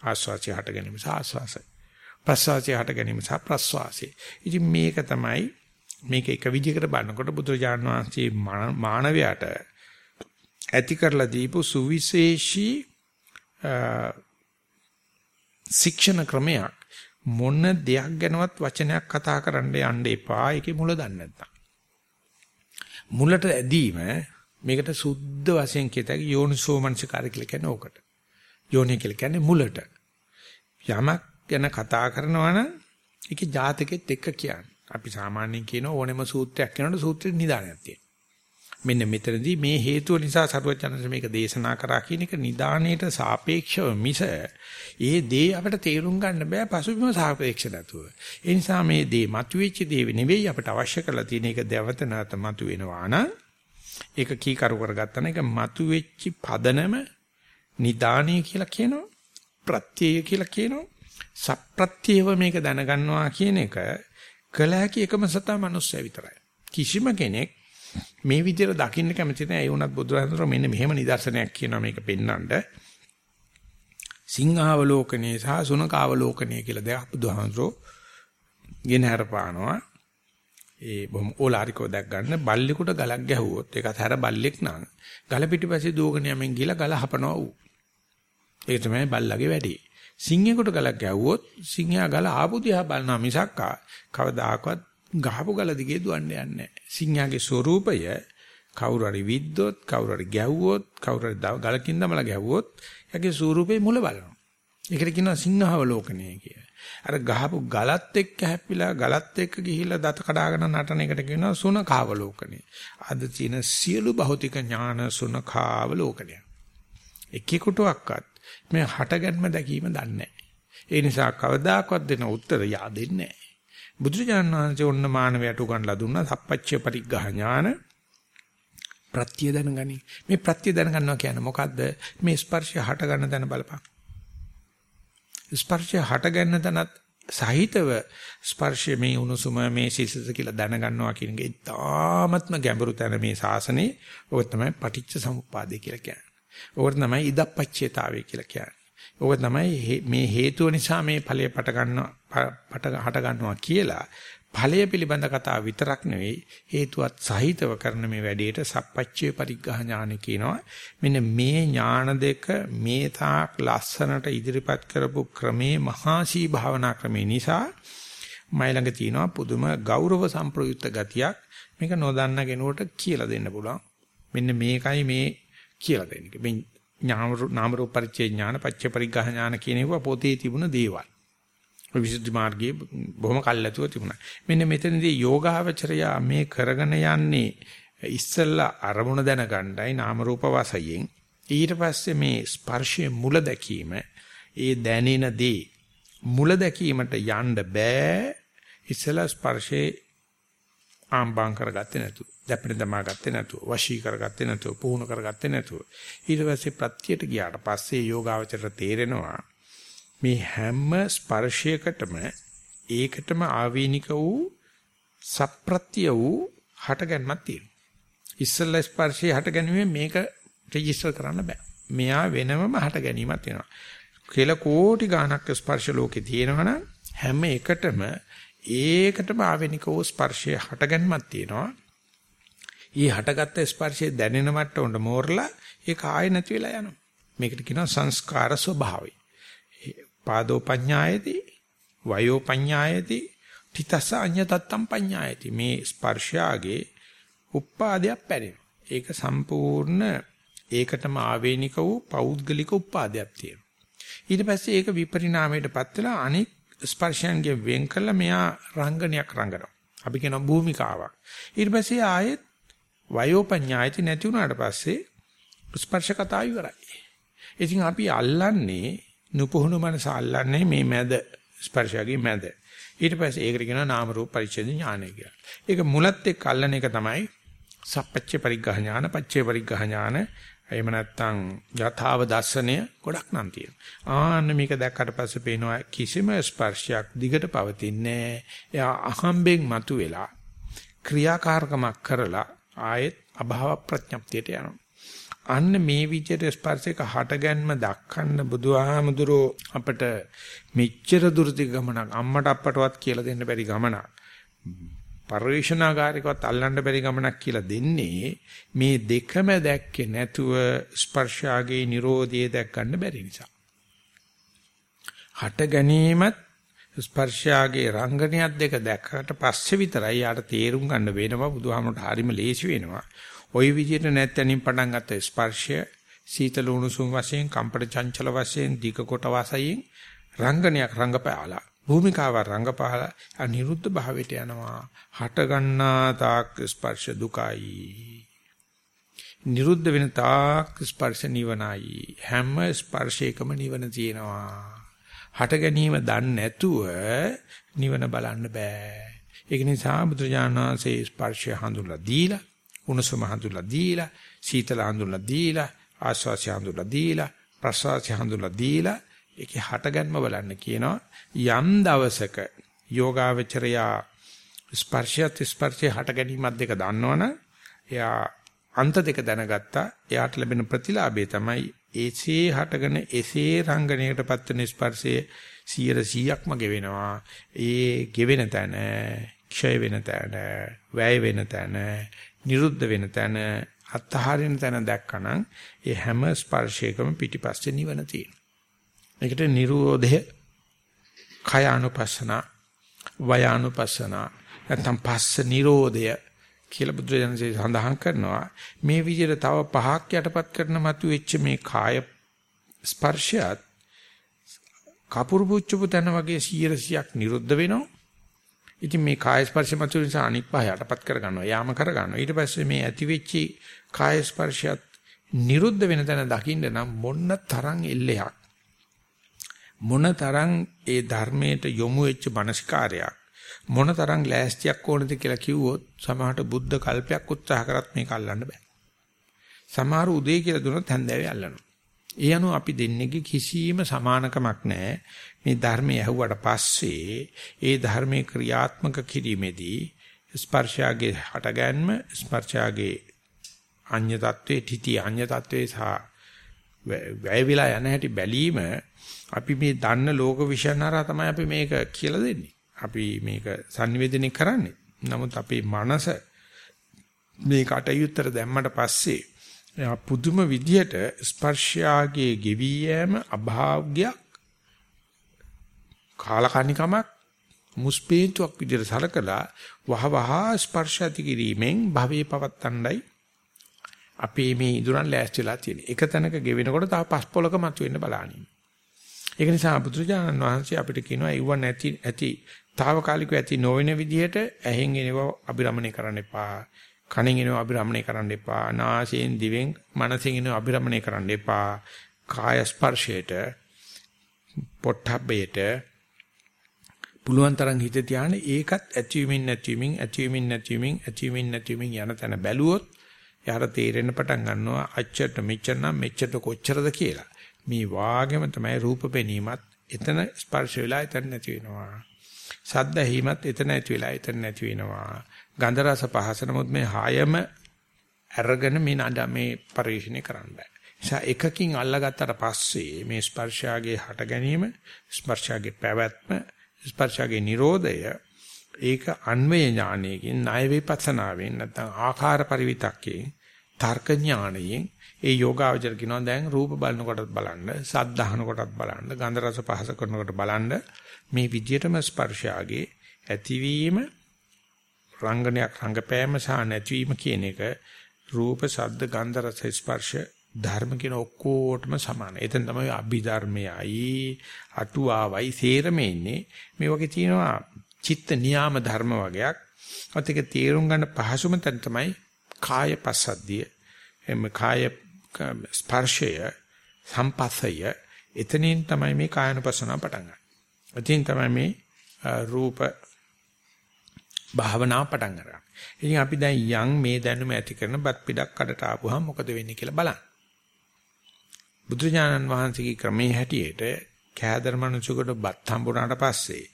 ආස්වාසිය හට ගැනීම සහ ආස්වාසය. ප්‍රස්වාසිය හට ගැනීම සහ ප්‍රස්වාසය. ඉතින් මේක තමයි මේක එක විදිහකට බලනකොට බුදුරජාණන් වහන්සේ මානවයාට ඇති කරලා දීපු සුවිශේෂී ශික්ෂණ ක්‍රමයක්. මොන දෙයක් ගැනවත් වචනයක් කතා කරන්න යන්න එපා. ඒකේ මුල දන්නේ නැත්තම්. මුලට ඇදීම මේකට සුද්ධ වශයෙන් කියතයි යෝනිසෝ මනසිකාරය කියලා කියන්නේ ඕකට. යෝනිය කියලා කියන්නේ මුලට. යමක් ගැන කතා කරනවා නම් ඒකේ ජාතකෙත් එක්ක කියන්නේ. අපි සාමාන්‍යයෙන් කියන ඕනෙම සූත්‍රයක් කියනකොට සූත්‍රෙ නිදානයක් තියෙනවා. මෙන්න මෙතනදී මේ හේතුව නිසා සරුවචනස මේක දේශනා කරා කියන එක නිදාණයට සාපේක්ෂව මිස ඒ දේ අපිට තේරුම් ගන්න බෑ පසුබිම සාපේක්ෂ නැතුව. ඒ නිසා මේ දේ මතුවෙච්ච දේ නෙවෙයි අපිට අවශ්‍ය කරලා තියෙන එක දැවත නැත මතුවෙනවා නම් ඒක කීකරු කරගත්තා නම් ඒක මතුවෙච්ච පදනම නිදාණය කියලා කියනවා ප්‍රත්‍යය කියලා කියනවා සප්‍රත්‍යව මේක දැනගන්නවා කියන එක කළ හැකි එකම සතා මනුස්සය විතරයි. කිසිම කෙනෙක් මේ විදිහට දකින්න කැමති නැහැ. ඒ වුණත් බුදුරජාණන් මෙන්න මෙහෙම නිදර්ශනයක් කියනවා මේක පෙන්වන්න. සිංහාවලෝකනේ සහ සුනකාවලෝකනේ කියලා දෙයක් බුදුහාමරෝ ගෙන හරපානවා. ඒ බොහොම ඕලාරිකව දැක් ගන්න බල්ලෙකුට ගලක් ගැහුවොත් ඒකත් හැර බල්ලෙක් නම් ගල පිටිපස්සේ දුවගෙන යමින් ගිහලා ගල හපනවා ඌ. ඒක තමයි බල්ලගේ වැඩේ. සිංහෙකුට ගලක් ගැහුවොත් සිංහයා ගල ආපු දිහා බලනවා මිසක්කා කවදාකවත් ගහපු ගල දිගේ දුවන්න යන්නේ සිංහයාගේ ස්වરૂපය කවුරු හරි විද්දොත් කවුරු හරි ගැව්වොත් කවුරු හරි ගලකින් දමලා ගැව්වොත් එයාගේ ස්වરૂපේ මුල බලනවා. ඒකට කියනවා සිංහවලෝකනය කිය. අර ගහපු ගලත් එක්ක හැප්පිලා ගලත් එක්ක ගිහිල්ලා දත කඩාගෙන නටන එකට කියනවා සුනකාවලෝකනය. අද තියෙන සියලු භෞතික ඥාන සුනකාවලෝකනය. එකෙකුටවත් මේ හටගන්ම දැකීම දන්නේ නැහැ. ඒ නිසා කවදාකවත් දෙන උත්තර යා දෙන්නේ නැහැ. බුදුරජාණන් වහන්සේ ඔන්න මානවයට උගන්ලා දුන්නා සප්පච්චය පරිග්ඝා ඥාන ප්‍රත්‍ය දැනගනි. මේ ප්‍රත්‍ය දැනගන්නවා කියන්නේ මොකද්ද? මේ ස්පර්ශය හට ගන්න තැන බලපන්. ස්පර්ශය හට ගන්න තැනත් සහිතව ස්පර්ශය මේ උණුසුම මේ සිසිලස කියලා දැනගන්නවා කියන එක ඉතාමත්ම ගැඹුරු තැන මේ ශාසනේ. ඔක තමයි පටිච්ච සමුප්පාදේ කියලා කියන්නේ. ඕක තමයි ඉදප්පච්චේතාවය කියලා කියන්නේ. ඕක තමයි මේ හේතුව නිසා මේ ඵලය පට ගන්නවා පට හට ගන්නවා කියලා ඵලය පිළිබඳ කතාව විතරක් නෙවෙයි හේතුවත් සහිතව කරන මේ වැඩේට සප්පච්චේ පරිග්‍රහ ඥාන කියනවා. මෙන්න මේ ඥාන දෙක මේ තාක් ලස්සනට ඉදිරිපත් කරපු ක්‍රමේ මහාසී භාවනා ක්‍රමේ නිසා මයි ළඟ තියෙනවා පුදුම ගෞරව සම්ප්‍රයුක්ත ගතියක්. මේක නොදන්න කෙනෙකුට කියලා දෙන්න පුළුවන්. මෙන්න මේකයි මේ කියලා දෙන්නේ. නාම රූප පරිච්ඡේ ඥාන පච්ච පරිග්‍රහ ඥාන කියන ඒවා පොතේ තිබුණ දේවල්. ඔය විසුද්ධි මාර්ගයේ බොහොම කල්ැතුව තිබුණා. මෙන්න මෙතනදී යෝගාවචරය මේ කරගෙන යන්නේ ඉස්සල්ලා අරමුණ දැනගන්නයි නාම රූප වශයෙන්. ඊට පස්සේ මේ ස්පර්ශයේ මුල දැකීම ඒ දැනෙන දේ මුල දැකීමට යන්න බෑ. ඉස්සලා ස්පර්ශයේ ආම්බාම් කරගත්තේ නැතුව දැපෙන දමා ගත්තේ නැතුව වශී කරගත්තේ නැතුව පුහුණු කරගත්තේ නැතුව. ඊට පස්සේ ප්‍රත්‍යයට ගියාට පස්සේ යෝගාවචර තේරෙනවා මේ හැම ස්පර්ශයකටම ඒකටම ආවේනික වූ සප්‍රත්‍ය වූ හටගන්මක් තියෙනවා ඉස්සල්ලා ස්පර්ශය හට ගැනීම මේක රෙජිස්ටර් කරන්න බෑ. මෙයා වෙනමම හට ගැනීමක් වෙනවා. කෙල කෝටි ගාණක් ස්පර්ශ ලෝකේ තියෙනවනම් හැම එකටම ඒකටම ආවෙනිකව ස්පර්ශය හටගන්නමක් තියෙනවා. ඊ හටගත්ත ස්පර්ශය දැනෙන මට්ටමට මෝරලා ඒක ආයෙ නැති වෙලා යනවා. මේකට කියනවා සංස්කාර ස්වභාවය. පාදෝ පඤ්ඤායති වයෝ පඤ්ඤායති තිතස අඤ්ඤතත්තම් පඤ්ඤායති මේ ස්පර්ශාගේ උපාදයක් පැරෙනවා. ඒක සම්පූර්ණ ඒකටම ආවේනික වූ පෞද්ගලික උපාදයක් තියෙනවා. ඊට පස්සේ ඒක විපරිණාමයටපත් වෙලා අනෙක් ස්පර්ශයන්ගේ වෙන් කළ මෙයා රංගනයක් රංගනවා. අපි කියන භූමිකාවක්. ඊට පස්සේ ආයෙත් වයෝපඤ්ඤායති නැති වුණාට පස්සේ ස්පර්ශ කතාව ඉවරයි. ඉතින් අපි අල්ලන්නේ නුපුහුණු මනස අල්ලන්නේ මේ මැද ස්පර්ශයගේ මැද. ඊට පස්සේ ඒකට කියනවා නාම රූප පරිච්ඡේද ඥානය කියලා. ඒක මුලත් එක්ක අල්ලන එක තමයි සප්පච්චේ පරිග්‍රහ ඥාන, පච්චේ පරිග්‍රහ ඥාන, එහෙම නැත්නම් යථාව දර්ශනය ගොඩක් නම් තියෙනවා. ආන්න මේක දැක්කට පස්සේ පේනවා කිසිම ස්පර්ශයක් දිගට පවතින්නේ එයා අහම්බෙන් මතුවෙලා ක්‍රියාකාරකමක් කරලා ආයෙත් අභාව ප්‍රඥප්තියට යනවා. අන්න මේ විදිහට ස්පර්ශයක හටගන්ම දක්කන්න බුදුහාමුදුරෝ අපට මෙච්චර දුරදි ගමනක් අම්මට අප්පටවත් කියලා දෙන්න බැරි ගමනක් පරිශනාගාරිකවත් අල්ලන්න බැරි ගමනක් කියලා දෙන්නේ මේ දෙකම දැක්කේ නැතුව ස්පර්ශාගේ Nirodhe දැක් ගන්න බැරි නිසා. හට ගැනීමත් ස්පර්ශාගේ රංගනයක් දෙක දැක්කට පස්සේ විතරයි යාට තේරුම් ගන්න වෙනවා බුදුහාමරට හරිම ලේසි වෙනවා. ওই විදිහට නැත්තනින් පටන් ගත්ත ස්පර්ශය සීතල උණුසුම් වශයෙන් කම්පට චංචල වශයෙන් දිග කොට වශයෙන් රංගනයක් රංගපාලා භූමිකාව රංගපාලා අනිරුද්ධ භාවයට යනවා. හට ගන්නා තාක් ස්පර්ශ දුකයි. නිරුද්ධ වෙන තාක් ස්පර්ශ නිවනයි. හැම ස්පර්ශයකම නිවන තියෙනවා. හට ගැනීම දන්නේ නැතුව නිවන බලන්න බෑ. ඒක නිසා බුදුරජාණන් වහන්සේ ස්පර්ශය හඳුන්ලා දීලා උණුසුම හඳුල්ලා දීලා, සීතල හඳුල්ලා දීලා, ආශ්වාසය හඳුල්ලා දීලා, ප්‍රශ්වාසය හඳුල්ලා දීලා ඒකේ හටගන්ම බලන්න කියනවා. යම් දවසක යෝගාවචරයා ස්පර්ශයත් ස්පර්ශයේ හට ගැනීමත් දෙක දන්නවනම් එයා අන්ත දෙක දැනගත්තා. එයාට ලැබෙන ප්‍රතිලාභය තමයි එසේ හටගෙන එසේ රංගනයකටපත් වෙන ස්පර්ශයේ 100%ක්ම ගෙවෙනවා. ඒ ගෙවෙන තැන, ක්ෂය වෙන තැන, වැය වෙන තැන, නිරුද්ධ වෙන තැන අත්හරින තැන දැක්කනම් ඒ හැම ස්පර්ශයකම පිටිපස්සේ නිවන තියෙනවා. ඒකට නිරෝධය කය අනුපස්සන වය අනුපස්සන නැත්නම් පස්ස නිරෝධය කියලා බුදුරජාණන්සේ සඳහන් කරනවා මේ විදිහට තව පහක් යටපත් කරන මතු වෙච්ච මේ කාය ස්පර්ශයත් කපුරු පුච්චපු තැන වගේ 100ක් නිරුද්ධ වෙනවා ඉතින් මේ කාය ස්පර්ශ මතු නිසා අනික් පහ යටපත් කර ගන්නවා. යාම කර ගන්නවා. ඊට පස්සේ මේ ඇති වෙච්චි කාය ස්පර්ශයත් නිරුද්ධ වෙන තැන දකින්න නම් මොන්න තරම් එල්ලයක්. මොන තරම් ඒ ධර්මයට යොමු වෙච්ච මනස්කාරයක් මොන තරම් ලෑස්තියක් ඕනද කියලා කිව්වොත් සමහරට බුද්ධ කල්පයක් උත්සාහ කරත් මේක අල්ලන්න බෑ. සමහර උදේ කියලා දුනොත් හැන්දෑවේ අල්ලනවා. ඒ අනුව අපි දෙන්නේගේ කිසිම සමානකමක් නැහැ. මේ ධර්මය ඇහුවට පස්සේ ඒ ධර්මයේ ක්‍රියාත්මක කිරීමේදී ස්පර්ශයාගේ හටගැන්ම ස්පර්ශයාගේ අඤ්‍ය තත්වයේ titi අඤ්‍ය තත්වයේ සහ වැය විලා යන හැටි බැලීම අපි මේ දන්න ලෝක විශ්යනහරා තමයි අපි මේක කියලා දෙන්නේ. අපි මේක sannivedana කරන්නේ. නමුත් අපේ මනස මේ කටයුත්තට දැම්මට පස්සේ පුදුම විදියට ස්පර්ශයාගේ ගෙවි යෑම අභාග්‍යයක් කාලකන්නිකමක් මුස්පීන්තුවක් විදිහට සලකලා වහවහ ස්පර්ශ ඇති කිරීමෙන් භවයේ පවත්තණ්ඩයි අපේ මේ ඉදurang ලෑස්ති වෙලා තියෙන. එක තැනක ගෙවෙනකොට තව පස් පොලක මතුවෙන්න බලන්නේ. ඒක නිසා බුදුරජාණන් වහන්සේ අපිට කියනවා ඒව නැති ඇති తాවකාලිකව ඇති නොවන විදිහට ඇහෙන් එනව අබිරමණය කරන්න එපා. කනෙන් එනව අබිරමණය කරන්න එපා. නාසයෙන් දිවෙන් මනසෙන් එනව අබිරමණය කරන්න එපා. කාය ස්පර්ශයට පොට්ටබ්බේට පුළුවන් තරම් හිත තියාන ඒකත් ඇතිවීමින් නැතිවීමින් ඇතිවීමින් නැතිවීමින් ඇතිවීමින් නැතිවීමින් යන තැන බැලුවොත් යාර තේරෙන්න පටන් ගන්නවා අච්චරට මෙච්චර නම් මෙච්චරට කොච්චරද කියලා. මේ වාගෙම තමයි රූප පෙනීමත් එතන ස්පර්ශ වෙලා එතන නැති වෙනවා. සද්ද ඇහිමත් එතන ඇති වෙලා එතන නැති වෙනවා. ගන්ධ රස පහස නමුත් මේ හයම අරගෙන මේ නඩ මේ පරිශ්‍රණය කරන්න බෑ. නිසා එකකින් අල්ලගත්තට පස්සේ මේ ස්පර්ශාගේ හට ගැනීම, ස්පර්ශාගේ පැවැත්ම, ස්පර්ශාගේ Nirodhaය ඒක අන්වය ඥානයකින් ණය විපස්සනාවෙන් නැත්නම් ආකාර පරිවිතක්කේ තර්ක ඥානයෙන් ඒ යෝගාවචර කියනවා දැන් රූප බලනකොටත් බලන්න, සද්ද අහනකොටත් බලන්න, ගන්ධ රස පහස කරනකොට බලන්න මේ විදියටම ස්පර්ශාගේ ඇතිවීම රංගනයක් රංගපෑම සහ නැතිවීම කියන එක රූප, ශබ්ද, ගන්ධ රස ස්පර්ශ ධර්ම කියන ඔක්කොටම සමානයි. එතන තමයි අභිධර්මයයි අටුවාවයි සේරම ඉන්නේ. මේ වගේ තියෙනවා චිත්ත නියාම ධර්ම වගේක්. අත් එක තේරුම් ගන්න පහසුම තැන තමයි කාය පස්සද්ධිය. එම් කාය ස්පර්ශය සම්පස්සය එතනින් තමයි මේ කායනුපස්සනාව පටන් ගන්න. එතනින් තමයි මේ රූප භාවනාව පටන් ගන්න. ඉතින් අපි දැන් යම් මේ දැනුම ඇති කරන බත් පිටක් කඩට ආපුවහම මොකද වෙන්නේ කියලා බලන්න. බුදුජානන් වහන්සේගේ ක්‍රමයේ හැටියට කෑදර මනුස්සයෙකුට බත් හම්බුනාට පස්සේ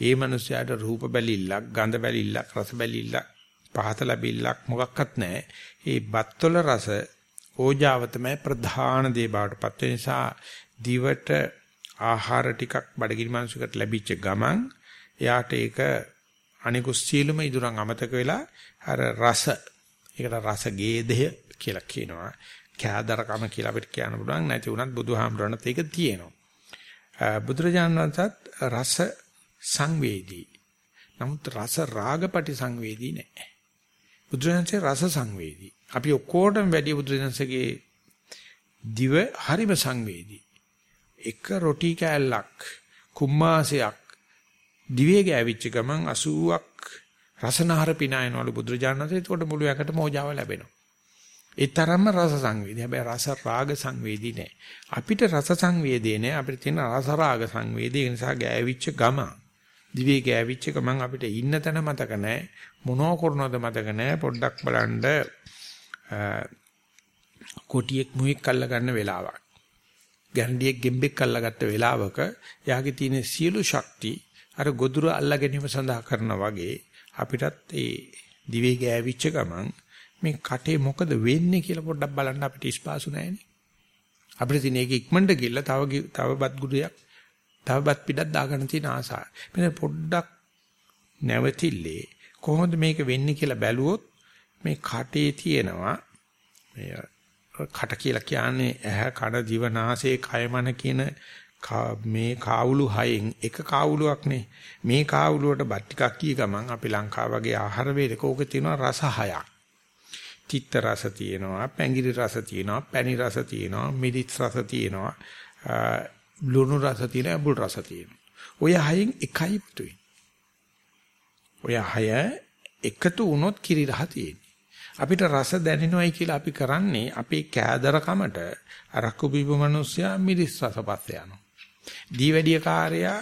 ඒ මනුස්සයාට රූප බැලිල්ලක්, ගඳ බැලිල්ලක්, රස බැලිල්ලක්, පහත ලැබිල්ලක් මොකක්වත් නැහැ. ඒ බත්වල රස ඕජාව තමයි ප්‍රධාන දේ බවට පත් වෙන නිසා දිවට ආහාර ටිකක් බඩගිනි මනුස්සයෙකුට ලැබිච්ච ගමන් එයාට ඒක අනිකුත් සීලම ඉදurang අමතක වෙලා අර රස ඒකට රස ගේදය කියලා කියනවා කෑදරකම කියලා අපිට කියන්න පුළුවන්. නැති වුණත් බුදුහාමරණත් ඒක තියෙනවා. බුදුරජාණන් වහන්සේත් රස සංවේදී. නමුත් රස රාගපටි සංවේදී නැහැ. බුදුරජාණන්සේ රස සංවේදී. අපි ඔක්කොටම වැඩි බුදුරජාණන්සේගේ දිව හරිම සංවේදී. එක රොටි කෑල්ලක් කුම්මාසයක් දිවේ ගෑවිච්ච ගමන් 80ක් රසනහර පිනායනවලු බුදුරජාණන් වහන්සේ. එතකොට මුළු යකට මොජාව ලැබෙනවා. ඒ තරම්ම රස සංවේදී. හැබැයි රස රාග සංවේදී නෑ. අපිට රස සංවේදී නෑ. අපිට තියෙන රස රාග සංවේදී නිසා ගෑවිච්ච ගමන් දිවේ ගෑවිච්ච ගමන් අපිට ඉන්න තැන මතක නෑ. මොනෝ කරනවද මතක නෑ. පොඩ්ඩක් බලන්න කොටියෙක් මුවෙක් අල්ල ගන්න වෙලාවක්. ගැන්ඩියෙක් ගෙම්බෙක් අල්ලගත්ත වෙලාවක යාගේ තියෙන සියලු ශක්ති අර ගොදුර අල්ලා ගැනීම සඳහා කරනා වගේ අපිටත් ඒ දිවේ ගෑවිච්ච ගමන් මේ කටේ මොකද වෙන්නේ කියලා පොඩ්ඩක් බලන්න අපිට ස්පාසු නැහැනේ. අපිට තියෙන එක ඉක්මනට ගිහලා තව තව බත් ගුඩයක් තව බත් පිටක් දාගන්න තියෙන ආසාව. මෙන්න පොඩ්ඩක් නැවතිල්ලේ කොහොමද මේක වෙන්නේ කියලා බැලුවොත් මේ කටේ තියෙනවා මේ කට කියලා කියන්නේ ඇහැ කන දිව නාසය කය මන කියන මේ කාවුළු හයෙන් එක කාවුලුවක් නේ මේ කාවුලුවට බත් ටිකක් කී ගමන් අපි ලංකාව වගේ ආහාර වේලක ඕක තියෙනවා රස හයක් තිත්ත රස තියෙනවා පැංගිරි රස තියෙනවා පැණි රස තියෙනවා මිරිස් රස තියෙනවා ලුණු රස තියෙනවා බුල් රස තියෙනවා. ඔය හයෙන් එකයි පුතුයි ඔය හය එකතු වුණොත් කිරි රහ තියෙන්නේ අපිට රස දැනෙනවයි කියලා අපි කරන්නේ අපේ කෑදරකමට අරක්කු බීපු මිනිස්සයා මිරිස් රසපත් යනවා. දීවැඩිය කාර්යයා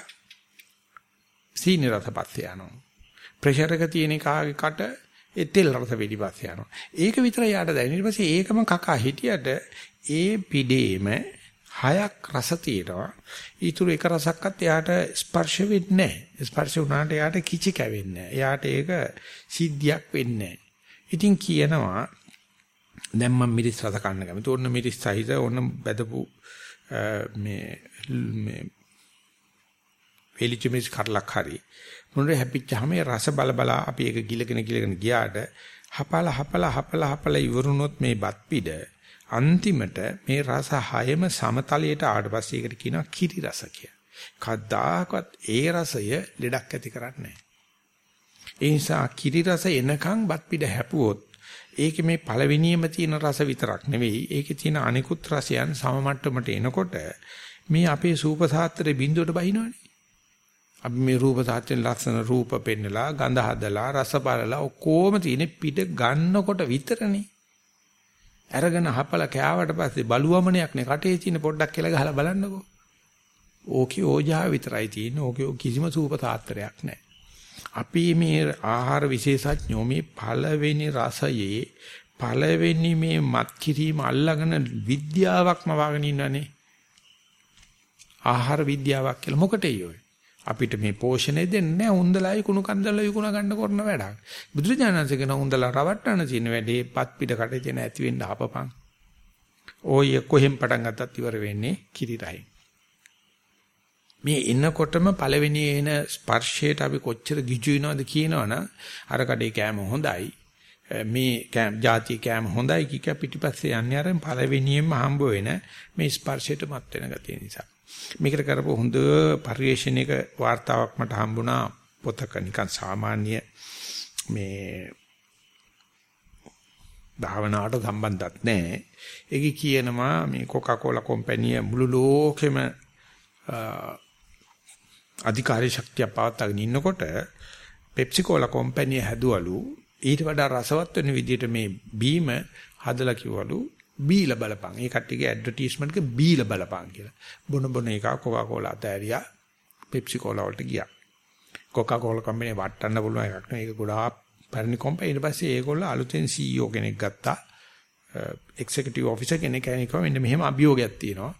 සීනි රසපත් යනවා. ප්‍රෙෂර් එක තියෙන කාගේ කට ඒ තෙල් රස පිටිපස්ස යනවා. ඒක විතරයි යාට දැනෙන්නේ. ඊට පස්සේ ඒකම කකා හිටියට ඒ පිඩේම හයක් රස තියෙනවා. ඊටු එක රසක්වත් එයාට ස්පර්ශ වෙන්නේ නැහැ. ස්පර්ශ වුණාට එයාට කිචි කැවෙන්නේ නැහැ. එයාට ඒක සිද්ධියක් වෙන්නේ නැහැ. ඉතින් කියනවා දැන් මම මිරිස් රස කන්න කැමති. ඕන්න මිරිස් සහිත ඕන්න බදපු මේ මේ වෙලිචිමිස් කරලක් හරි මොනර හැපිච්චාම ඒ රස බල බල අපි ඒක ගිලගෙන ගිලගෙන ගියාට හපලා හපලා හපලා හපලා ඉවරුනොත් මේ බත් පිට අන්තිමට මේ රස හයම සමතලයට ආවට පස්සේ ඒකට කියනවා කිරි රස කියලා. කද්දාකවත් ඒ රසය ලෙඩක් ඇති කරන්නේ නැහැ. ඒ නිසා කිරි රස එනකන් බත් පිට හැපුවොත් ඒකේ මේ පළවෙනියම තියෙන රස විතරක් නෙවෙයි ඒකේ තියෙන අනිකුත් රසයන් සම මට්ටමට එනකොට මේ අපේ සූප සාත්‍රයේ බිඳුවට බහිනවනේ. අපි මේ රූප සාත්‍රයෙන් ලක්ෂණ රූප පෙන්නලා ගඳ හදලා රස බලලා ඔක්කොම තියෙන පිට ගන්නකොට විතරනේ. අරගෙන හපලා කෑවට පස්සේ බලුවමනයක් නේ කටේ තියෙන පොඩ්ඩක් කියලා ගහලා බලන්නකෝ. ඕකේ ඕජාව විතරයි තියෙන්නේ. ඕකේ කිසිම සූප සාත්‍රයක් නැහැ. අපි මේ ආහාර විශේෂඥෝ මේ පළවෙනි රසයේ පළවෙනි මේ මත් කිරීම අල්ලගෙන විද්‍යාවක්ම වගන ඉන්නනේ. ආහාර විද්‍යාවක් කියලා මොකටේ ඔය? අපිට මේ පෝෂණය දෙන්නේ නැහැ උන්දලයි කුණු කන්දලයි විකුණ ගන්න කරන වැඩක්. බුදුරජාණන්සේ කියන උන්දලා රවට්ටන තියෙන වැඩේ පත් පිට කටේ තියෙන ඇති වෙන්න ආපපන්. ඔය කොහෙන් පටන් ගත්තත් ඉවර වෙන්නේ කිරිරයි. මේ එනකොටම පළවෙනි එන ස්පර්ශයට අපි කොච්චර ගිජු වෙනවද කියනවනම් අර කඩේ කෑම හොඳයි මේ කෑම ಜಾති කෑම හොඳයි කික පිටිපස්සේ යන්නේ අර පළවෙනියෙන්ම හම්බ වෙන මේ ස්පර්ශයට මත් වෙන ගතිය නිසා මේකට කරපු හොඳ පරිශ්‍රණයක වார்த்தාවක් මට හම්බුණා. පොතක නිකන් සාමාන්‍ය මේ භාවනාවට සම්බන්ධත් නැහැ. ඒකේ කියනවා මේ Coca-Cola කම්පැනි මුළු ලෝකෙම අධිකාරී ශක්තිය පවත්වාගෙන ඉන්නකොට Pepsi Cola කම්පැනි හැදුවලු. ඊට වඩා රසවත් වෙන විදිහට මේ බීම හදලා කිව්වලු. බීලා බලපන්. ඒ කට්ටියගේ ඇඩ්වර්ටයිස්මන්ට් එක බීලා බලපන් කියලා. බොන බොන එක කොකා කෝලා අතෑරියා පෙප්සි කෝලා වලට ගියා. කොකා කෝලා කම්පැනි වටන්න පුළුවන් එකක් නෙවෙයි. ඒක ගොඩාක් පැරණි කම්පැනි. ඊට පස්සේ ඒගොල්ලෝ අලුතෙන් CEO කෙනෙක් ගත්තා. Uh, එක්සිකියුටිව් ඔෆිසර් කෙනෙක් කෙනෙක්ව මෙන්න මෙහෙම අභියෝගයක් තියෙනවා.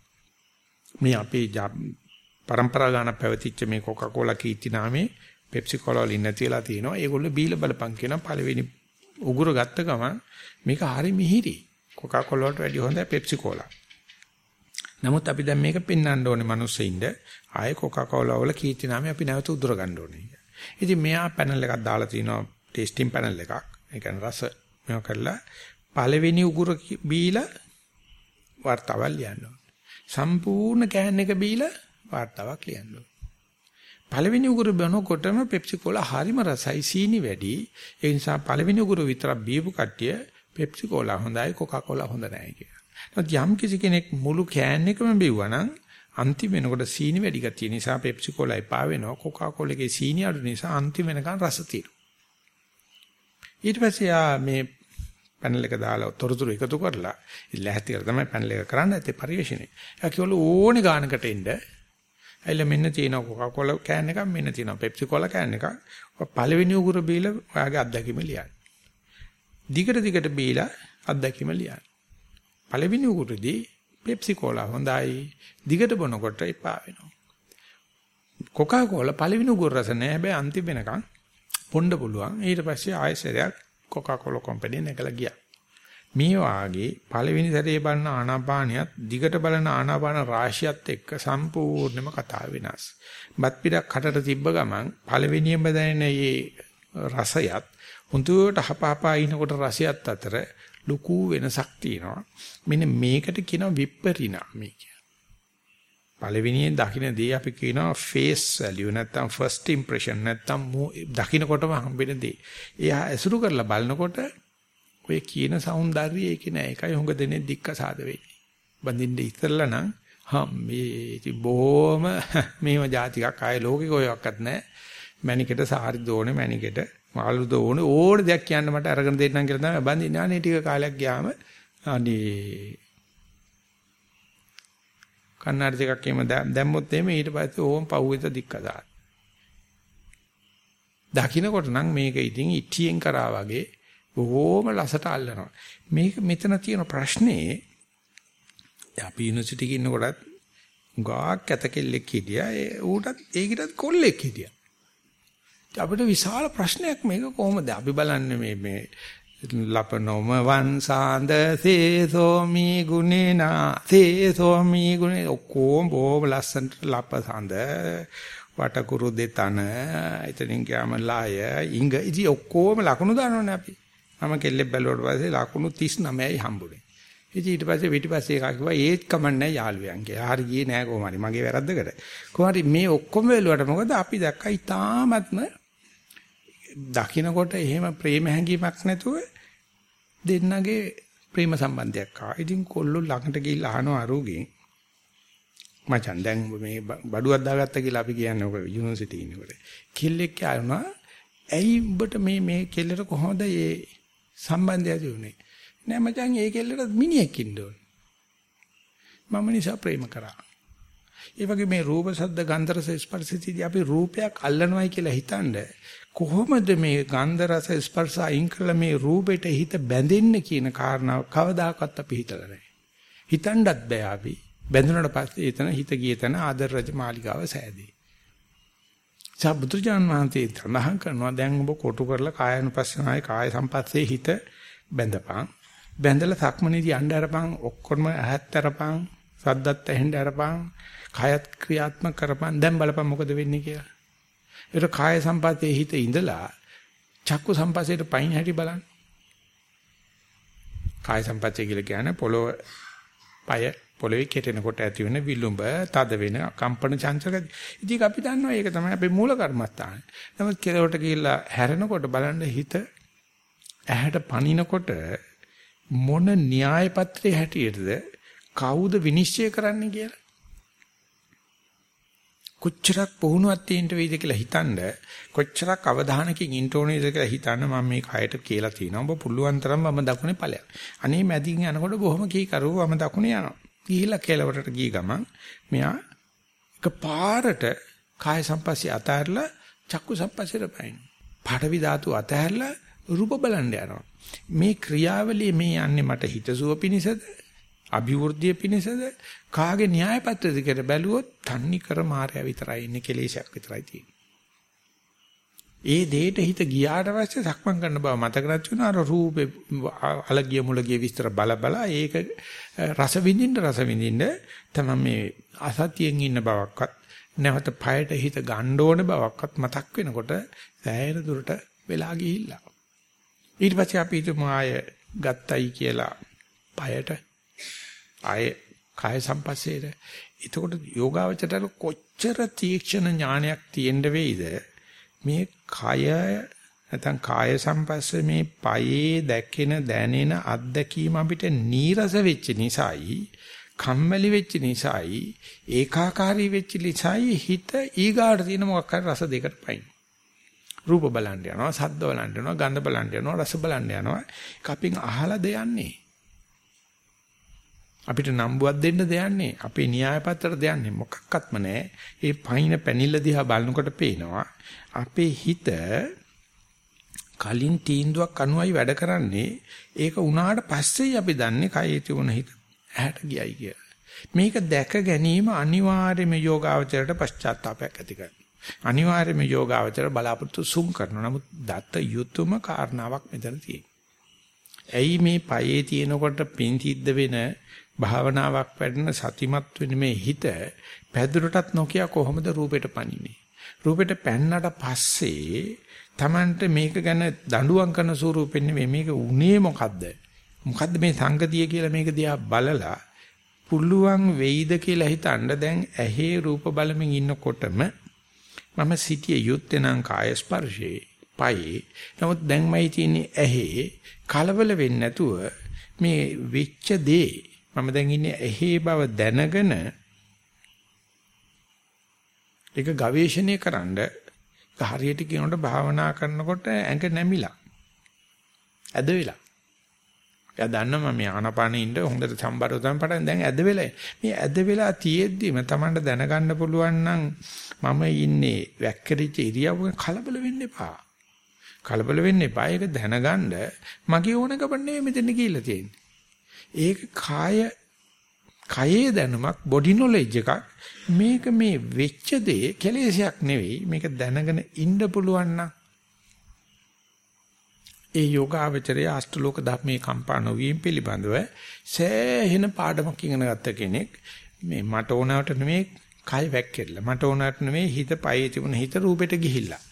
මේ අපේ પરම්පරා ගානක් පැවතිච්ච මේ කොකාකෝලා කීර්ති නාමේ පෙප්සි කෝලා වලින් නැතිලා තියෙනවා. ඒගොල්ලෝ බීලා බලපන් කියන පළවෙනි උගුර ගත්ත ගමන් මේක හරි මිහිරි. කොකාකෝලා වලට වැඩිය හොඳයි පෙප්සි කෝලා. නමුත් අපි දැන් මේක පෙන්වන්න ඕනේ මිනිස්සෙින්ද ආයේ කොකාකෝලා වල කීර්ති නාමේ අපි නැවත උදුර ගන්න ඕනේ. ඉතින් මෙයා පැනල් එකක් දාලා තිනවා ටෙස්ටිං පැනල් එකක්. ඒ කියන්නේ රස මේවා කරලා පළවෙනි උගුර බීලා වර්තාවල් ලියන්න ඕනේ. සම්පූර්ණ කෑන් එක බීලා වාර්තාවක් ලියන්න ඕනේ. පළවෙනි උගුර බනකොටම පෙප්සි කෝලා හරිම රසයි සීනි වැඩි. ඒ නිසා පළවෙනි උගුර විතරක් බීපු කට්ටිය පෙප්සි කෝලා හොඳයි කොකා කෝලා හොඳ නැහැ කියලා. නමුත් යම් කිසි කෙනෙක් මුළු කෑන් එකම බිව්වා නම් අන්තිම වෙනකොට සීනි වැඩි ගතිය නිසා පෙප්සි කෝලා එපා වෙනවා. කොකා කෝලාගේ සීනි අඩු නිසා අන්තිම වෙනකන් රස තියෙනවා. ඊට පස්සේ මේ පැනල් එක දාලා තොරතුරු එකතු කරලා ඉල්ලහැටි කරලා තමයි පැනල් එක කරන්න ඇත්තේ පරිශ්‍රණය. ඒක කිව්වලු ඕනේ ගානකට එන්න ඇයිල මෙන්න තියෙනවා කොකාකෝලා කෑන් එකක් මෙන්න තියෙනවා පෙප්සි කෝලා කෑන් එකක්. පළවෙනි උගුර බීලා ඔයාගේ අත්දැකීම ලියන්න. දිගට දිගට බීලා අත්දැකීම ලියන්න. පළවෙනි උගුරදී පෙප්සි කෝලා හොඳයි. දිගට බොනකොට එපා වෙනවා. කොකාකෝලා පළවෙනි උගුර රස නෑ හැබැයි අන්තිම වෙනකන් පොණ්ඩ පුළුවන්. ඊට පස්සේ ආයෙසරයක් කොකාකෝලා කම්පැනි එකලා ගියා. මේ වාගේ පළවෙනි සැරේ බලන ආනාපානියත් දිගට බලන ආනාපාන රාශියත් එක්ක සම්පූර්ණයෙන්ම කතාව වෙනස්. බත් පිටක් කටට තිබ්බ ගමන් පළවෙනියෙන්ම දැනෙන මේ රසයත් මුදුවට හපාපා ඉනකොට රසයත් අතර ලুকু වෙනසක් තියෙනවා. මෙන්න මේකට කියනවා විපරිණාමී කියලා. පළවෙනියෙන් දකින්න දේ අපි කියනවා face value නැත්නම් first impression නැත්නම් දකින්නකොටම හම්බෙන දේ. එයා ඇසුරු කරලා බලනකොට ඔය කියන సౌందර්යය ඒක නෑ. ඒකයි හොඟ දෙනේ දික්ක සාද වෙන්නේ. බඳින්න ඉතරලා නම් හම් මේ ඉතින් බොහොම *laughs* මේව જાතිකක් ආයේ ලෝකෙක ඔයක්වත් නෑ. මැනිකට සාරි දෝනේ මැනිකට මාළු දෝනේ ඕන දෙයක් කියන්න මට අරගෙන දෙන්නම් කියලා තමයි බඳින්නේ. අනේ ටික කාලයක් ගියාම අනේ කන්නාඩි දෙකක් එහෙම දැම්මොත් එහෙම ඊට පස්සේ ඕම් පහුවෙත දික්කදා. දකින්නකොට නම් මේක ඉතින් ඉටියෙන් කරා වගේ බොහෝම ලසට අල්ලනවා. මේක මෙතන තියෙන ප්‍රශ්නේ අපි යුනිවර්සිටි එකේ ඉන්නකොටත් ගාක් කැතකෙල්ලෙක් හිටියා. ඒ ඌටත් ඒකිටත් කොල්ලෙක් හිටියා. අපිට විශාල ප්‍රශ්නයක් මේක කොහොමද? අපි බලන්නේ මේ මේ ලපනොම වංසාන්ද සේසෝමි ගුණේනා සේසෝමි ගුණේ ඔක්කොම බොහොම ලස්සනට ලපසඳ වටකුරු දෙතන එතනින් ගියාම ලාය ඉංග ඉතින් ඔක්කොම ලකුණු දානවනේ අපි මම කෙල්ලෙක් බැලුවට පස්සේ ලකුණු 39යි හම්බුනේ. ඉතින් ඊට පස්සේ පිටිපස්සේ එකා කිව්වා ඒත් කමන්නේ යාළුවයන් කියලා. හරි ගියේ නෑ කොහොම හරි මගේ වැරද්දකට. කොහොම හරි මේ ඔක්කොම වෙලුවට මොකද අපි දැක්කා ඊටාත්ම දකින්නකොට එහෙම ප්‍රේම හැඟීමක් නැතුව දෙන්නගේ ප්‍රේම සම්බන්ධයක් ආවා. ඉතින් කොල්ලෝ ළඟට ගිහිල්ලා අහනවා අරුගෙන් මචං දැන් මේ බඩුවක් දාගත්ත කියලා අපි කියන්නේ ඔක යුනිවර්සිටි ඉන්නකොට. කෙල්ලෙක් කියනවා ඇයි උඹට මේ මේ කෙල්ලට කොහොමද මේ සම්බන්ධය ඇති වුනේ. නෑ මචං ඒ කෙල්ලට මිනිහෙක් ඉන්න ඕනේ. මම නිසා ප්‍රේම කරා. ඒ වගේ මේ රූප ශබ්ද ගන්ධ රස ස්පර්ශිතදී අපි රූපයක් අල්ලනවයි කියලා හිතනද කොහොමද මේ ගන්ධ රස ස්පර්ශ අයින් කළ මේ රූපෙට හිත බැඳෙන්නේ කියන කාරණාව කවදාකවත් අපි හිතලා නැහැ. හිතන්නත් බෑ අපි. බැඳුනට පස්සේ එතන හිත ගිය තැන ආදර රජ මාලිගාව සෑදී. සබුදුජාන් වහන්සේ තනහන් කරනවා දැන් ඔබ කොටු කරලා කායानुපස්සනාවේ කාය සම්පස්සේ හිත බැඳපන්. බැඳලා සක්මනේදී යන්න අරපන් ඔක්කොම ඇහත් අරපන් සද්දත් ඇහෙන්න අරපන් කායත් ක්‍රියාත්මක කරපන් දැන් බලපන් මොකද වෙන්නේ කියලා. ඒක කාය සම්පස්සේ හිත ඉඳලා චක්කු සම්පස්සේට පයින් හැටි බලන්න. කාය සම්පස්සේ කියලා කියන්නේ පොළොව පය පොළවේ කෙටෙනකොට ඇති වෙන විලුඹ, තද වෙන කම්පන චංචල. ඉතින් අපි දන්නවා ඒක තමයි අපේ මූල කර්මස්ථානය. නමුත් කෙලවට ගිහිල්ලා හැරෙනකොට බලන්න හිත ඇහැට පනිනකොට මොන න්‍යාය පත්‍රයේ හැටියටද කවුද විනිශ්චය කරන්නේ කියලා. කොච්චරක් පුහුණුවක් තියෙන්න වේද කියලා හිතනද කොච්චරක් අවධානකින් ඉන්න ඕනේද කියලා හිතන්න මම මේ කයට කියලා තියෙනවා. ඔබ පුළුවන් තරම් වම දකුණේ ඵලයක්. අනේ මැදින් යනකොට බොහොම කීකරුව වම දකුණේ යනවා. ගිහිල්ලා කෙලවරට ගිය ගමන් මෙයා එක පාරට කාය සම්පස්සේ අතහැරලා චක්කු සම්පස්සේට පයින්. පාඨවි ධාතු අතහැරලා රූප බලන්න යනවා. මේ ක්‍රියාවලිය මේ යන්නේ මට හිතසුව පිණිසද අභිවෘද්ධිය පිණිසද? කාගේ න්‍යාය පත්‍රද කියලා බැලුවොත් තන්නි කර මායя විතරයි ඉන්නේ කෙලේශයක් විතරයි තියෙන්නේ. ඒ දෙයට හිත ගියාට පස්සේ සක්මන් කරන බව මතක නැති වෙනවා අර රූපේ අලගිය මුලගිය විස්තර බල බල ඒක රස විඳින්න රස විඳින්න තමයි මේ අසතියෙන් ඉන්න බවක්වත් නැවත පයට හිත ගන්න ඕන බවක්වත් මතක් වෙනකොට සෑහෙන දුරට වෙලා ගිහිල්ලා. ඊට පස්සේ අපි හිතමු ආය ගත්තයි කියලා පයට ආය කාය සම්පස්සේට එතකොට යෝගාවචරයට කොච්චර තීක්ෂණ ඥානයක් තියෙන්න වෙයිද? මේ කය නැත්නම් කාය සම්පස්සේ මේ පයේ දැකෙන දැනෙන අත්දැකීම අපිට නීරස වෙච්ච නිසායි කම්මැලි වෙච්ච නිසායි ඒකාකාරී වෙච්ච නිසායි හිත ඊගාට තියෙන මොකක් හරි රස දෙකට පයින්. රූප බලන්න යනවා සද්ද බලන්න යනවා ගන්ධ බලන්න යනවා රස බලන්න යනවා. කපින් අහලා දෙයන්නේ අපිට නම්බුවක් දෙන්න දෙයන්නේ අපේ න්‍යාය පත්‍රයට දෙයන්නේ මොකක්වත්ම නැහැ ඒ පයින් පැනිල්ල දිහා බලනකොට පේනවා අපේ හිත කලින් තීන්දුවක් අනුවයි වැඩ කරන්නේ ඒක උනාට පස්සේ අපි දන්නේ කයේ තිබුණ හිත ඇහැට ගියයි කියලා. මේක දැක ගැනීම අනිවාර්යයෙන්ම යෝගාවචරයට පශ්චාත්තාවයක් ඇති කරනවා. අනිවාර්යයෙන්ම යෝගාවචර බලාපොරොත්තු සුම් කරනවා. නමුත් දත්ත යුතුයම කාරණාවක් මෙතන තියෙනවා. ඇයි මේ පයේ තියෙනකොට පින් සිද්ධ වෙන භාවනාවක් වැඩෙන සතිමත් වෙන මේ හිත පැදුරටත් නොකිය කොහොමද රූපෙට පනින්නේ? රූපෙට පැන්නට පස්සේ Tamanට මේක ගැන දඬුවම් කරන ස්වරූපෙන් නෙමෙයි මේක උනේ මොකද්ද? මොකද්ද මේ සංගතිය කියලා මේක දිහා බලලා පුළුවන් වෙයිද කියලා හිතන්න දැන් ඇහි රූප බලමින් ඉන්නකොටම මම සිටිය යුත්තේ නම් කාය ස්පර්ශේ පයි නමුත් දැන් මයි තියෙන්නේ ඇහි කලබල වෙන්නේ නැතුව මේ වෙච්ච දේ මම දැන් ඉන්නේ ඇහි බව දැනගෙන ඒක ගවේෂණය කරන්න හරියට කියනකොට භාවනා කරනකොට ඇඟ නැමිලා. ඇද වෙලා. එයා දන්නවා මම ආනපානෙ ඉන්න හොඳට සම්බරව තමයි පටන් දැන් ඇද වෙලා. මේ ඇද වෙලා තියෙද්දිම Tamanට දැනගන්න පුළුවන් නම් මම ඉන්නේ වැක්කිරිච්ච ඉරියව්වෙන් කලබල වෙන්න එපා. කලබල වෙන්න එපා. ඒක දැනගන්න මගේ ඕනකම නෙවෙයි මෙතන කියලා තියෙන්නේ. ඒක කාය කයේ දැනුමක් බොඩි නොලෙජ් එකක්. මේක මේ වෙච්ච දේ කෙලෙසයක් නෙවෙයි. මේක දැනගෙන ඉන්න පුළුවන් නම් ඒ යෝගාවචරය අෂ්ටලෝක ධර්මයේ කම්පා නොවීම පිළිබඳව සෑහෙන පාඩමක් ඉගෙන ගත්ත කෙනෙක්. මේ මට ඕනවට නෙමෙයි කය වැක්කෙilla මට ඕනවට නෙමෙයි හිත පයේ තිබුණ හිත රූපෙට ගිහිල්ලා.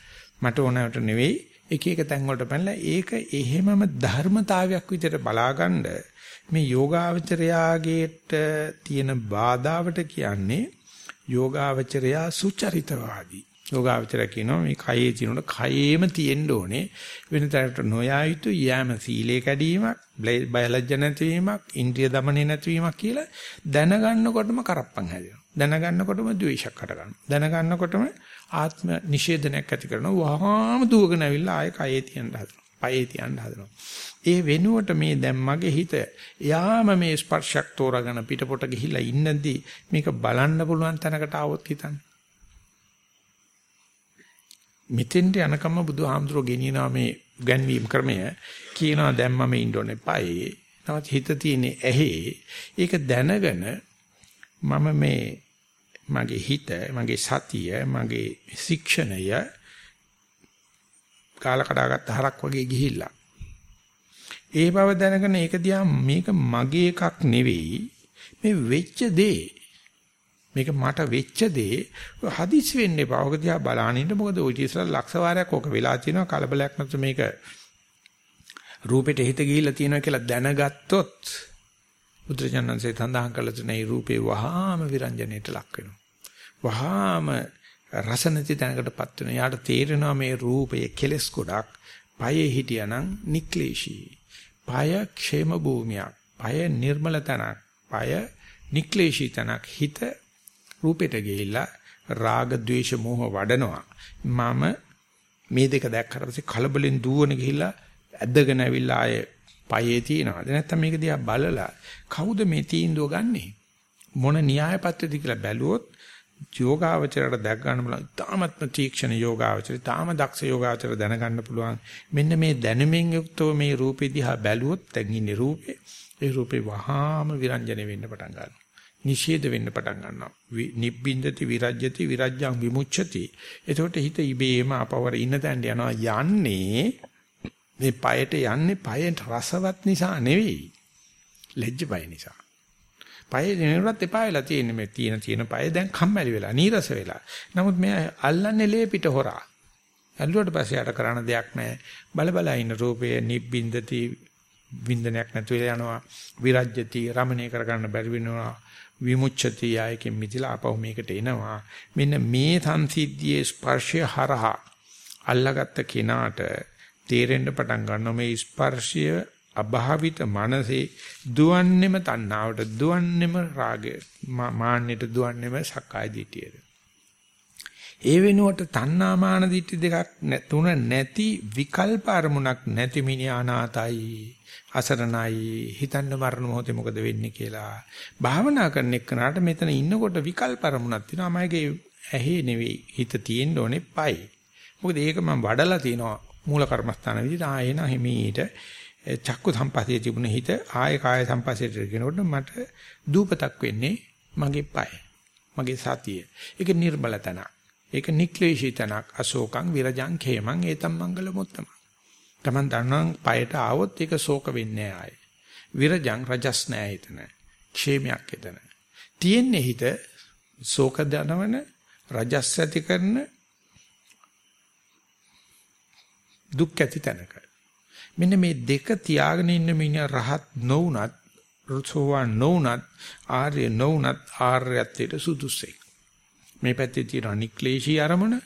මට ඕනවට නෙවෙයි එක එක තැන් වලට පැනලා ඒක එහෙමම ධර්මතාවයක් විදිහට බලාගන්න මේ යෝගාවචරයාගේට තියෙන බාධාවට කියන්නේ යෝගාවචරයා සුචරිතවාදී. යෝගාවචරය කියනවා මේ කයේ තියෙන කයේම තියෙන්න ඕනේ වෙන තැනකට නොයා යුතු යෑම සීලේ කැඩීමක් බයලජ්ජ නැතිවීමක් ඉන්ද්‍රිය দমনේ නැතිවීමක් කියලා දැනගන්නකොටම කරප්පන් හැදෙනවා දැනගන්නකොටම ද්වේෂයක් හට ගන්නවා දැනගන්නකොටම ආත්ම නිෂේධනයක් ඇති කරනවා වහාම දුවගෙන ඇවිල්ලා ආයේ කයේ තියන්න හදනවා පයේ තියන්න හදනවා ඒ වෙනුවට මේ දැන් මගේ හිත යාම මේ ස්පර්ශයක් තෝරාගෙන පිටපොට ගිහිල්ලා ඉන්නදී මේක බලන්න පුළුවන් තැනකට ආවොත් හිතන්න. මෙතෙන්ට යනකම බුදුහාමුදුරෝ ගෙනියනවා මේ ගැන්වීම ක්‍රමය කියනවා දැන් මම ඉන්න ඕනේ පයේ. නමුත් හිත තියෙන්නේ ඇහි. ඒක දැනගෙන මම මේ මගේ හිත, මගේ සතිය, මගේ ශික්ෂණය කාල කඩාගත්ත හරක් වගේ ගිහිල්ලා. ඒ බව දැනගෙන ඒක දිහා මේක මගේ එකක් නෙවෙයි. මේ වෙච්ච දේ මේක මට වෙච්ච දේ හදිසි වෙන්න එපා. ඔක දිහා බලන්න ඉන්න මොකද ওই ඉතිසලා ලක්ෂ වාරයක් ඔක වෙලා තියෙනවා කලබලයක් නැතුව මේක රූපෙට හිත ගිහිල්ලා තියෙනවා කියලා දැනගත්තොත් බුදුරජාණන්සේ සඳහන් කළ තුනේ රූපේ වහාම විරංජනයට ලක් වෙනවා. වහාම රස නැති තැනකටපත් වෙනවා. යාට තේරෙනවා මේ රූපයේ කෙලස් ගොඩක් පයේ හිටියානම් නික්ලේශී. පය ക്ഷേම භූමියක්. පය නිර්මල තනක්. පය නික්ලේශී තනක්. හිත රූපෙට ගිහිල්ලා රාග ద్వේෂ මෝහ වඩනවා. මම මේ දෙක දැක්කට පස්සේ කලබලෙන් දුවන ගිහිල්ලා ඇදගෙන ඇවිල්ලා ආයේ පයේ තියනවාද නැත්නම් මේක දිහා බලලා කවුද මේ තීන්දුව ගන්නෙ මොන න්‍යායපත්‍යද කියලා බැලුවොත් යෝගාවචරයට දැක් ගන්න බලන තාමත්ම තීක්ෂණ යෝගාවචරය තාම දක්ෂ යෝගාවචර දැනගන්න පුළුවන්. මෙන්න මේ දැනුමින් යුක්තව මේ රූපෙ දිහා බැලුවොත් දැන් ඉන්නේ රූපේ. ඒ රූපේ වහාම විරංජන වෙන්න පටන් ගන්නවා. නිෂේධ වෙන්න පටන් ගන්නවා. නිබ්බින්දති විරජ්‍යති විරජ්‍යං විමුච්ඡති. එතකොට හිත ඉබේම අපවර ඉන්න තැනට යනවා. යන්නේ මේ পায়ට යන්නේ পায়ට රසවත් නිසා නෙවෙයි. ලැජ්ජ পায় නිසා. පය දිනුරත් එපා වෙලා තියෙන මේ තියෙන තියෙන පය දැන් කම්මැලි වෙලා, නීරස වෙලා. නමුත් මෙයා අල්ලන්නේ ලේ පිට හොරා. ඇල්ලුවට පස්සේ යට කරන්න දෙයක් නැහැ. බල බල ඉන්න රූපයේ නිබ්බින්දති වින්දනයක් නැතු වෙලා යනවා. විරජ්‍යති රමණේ කරගන්න බැරි වෙනවා. විමුච්ඡති ආයකින් මිදලා අපව මේකට එනවා. මෙන්න මේ සංසිද්ධියේ ස්පර්ශය හරහා අල්ලාගත්ත කෙනාට තේරෙන්න පටන් ගන්නවා මේ ස්පර්ශය අභාවිත මනසේ දුවන්නෙම තණ්හාවට දුවන්නෙම රාගය මාන්නයට දුවන්නෙම සක්කාය දිටියට ඒ වෙනුවට තණ්හා මාන දිටි දෙකක් තුන නැති විකල්ප අරමුණක් නැති මිනිහානාතයි අසරණයි හිතන්න මරණ මොහොතේ මොකද වෙන්නේ කියලා භාවනා කරන එක්කනට මෙතන ඉන්නකොට විකල්ප අරමුණක් තියෙනවා. මගේ ඇහි නෙවෙයි හිත තියෙන්න ඕනේ පයි. මොකද ඒක මම වඩලා තිනවා මූල කර්මස්ථාන විදිහට. ආයෙන හිමීට චක්කු සම්පස්සේ තිබුණ හිත ආය කාය සම්පස්සේට ගෙනකොට මට දූපතක් වෙන්නේ මගේ පය. මගේ සතිය. ඒක නිර්බල තනක්. ඒක නික්ලේශී තනක්. අශෝකං විරජං khේමං ඒතම් මංගල මුත්තම. Taman දන්නම් පයට ආවොත් ඒක ශෝක වෙන්නේ ආය. විරජං රජස් නෑ හිතන. ക്ഷേමයක් හිතන. තියෙන්නේ හිත ශෝක දනවන රජස් ඇති කරන දුක් ඇති තැනක. මෙන්න මේ දෙක තියාගෙන ඉන්න මිනිහ රහත් නොවුනත් රුසෝවන් නොවුනත් ආර්ය නොවුනත් ආර්යත්වයට සුදුසෙක්. මේ පැත්තේ තියෙන අනික්ලේශී අරමුණ.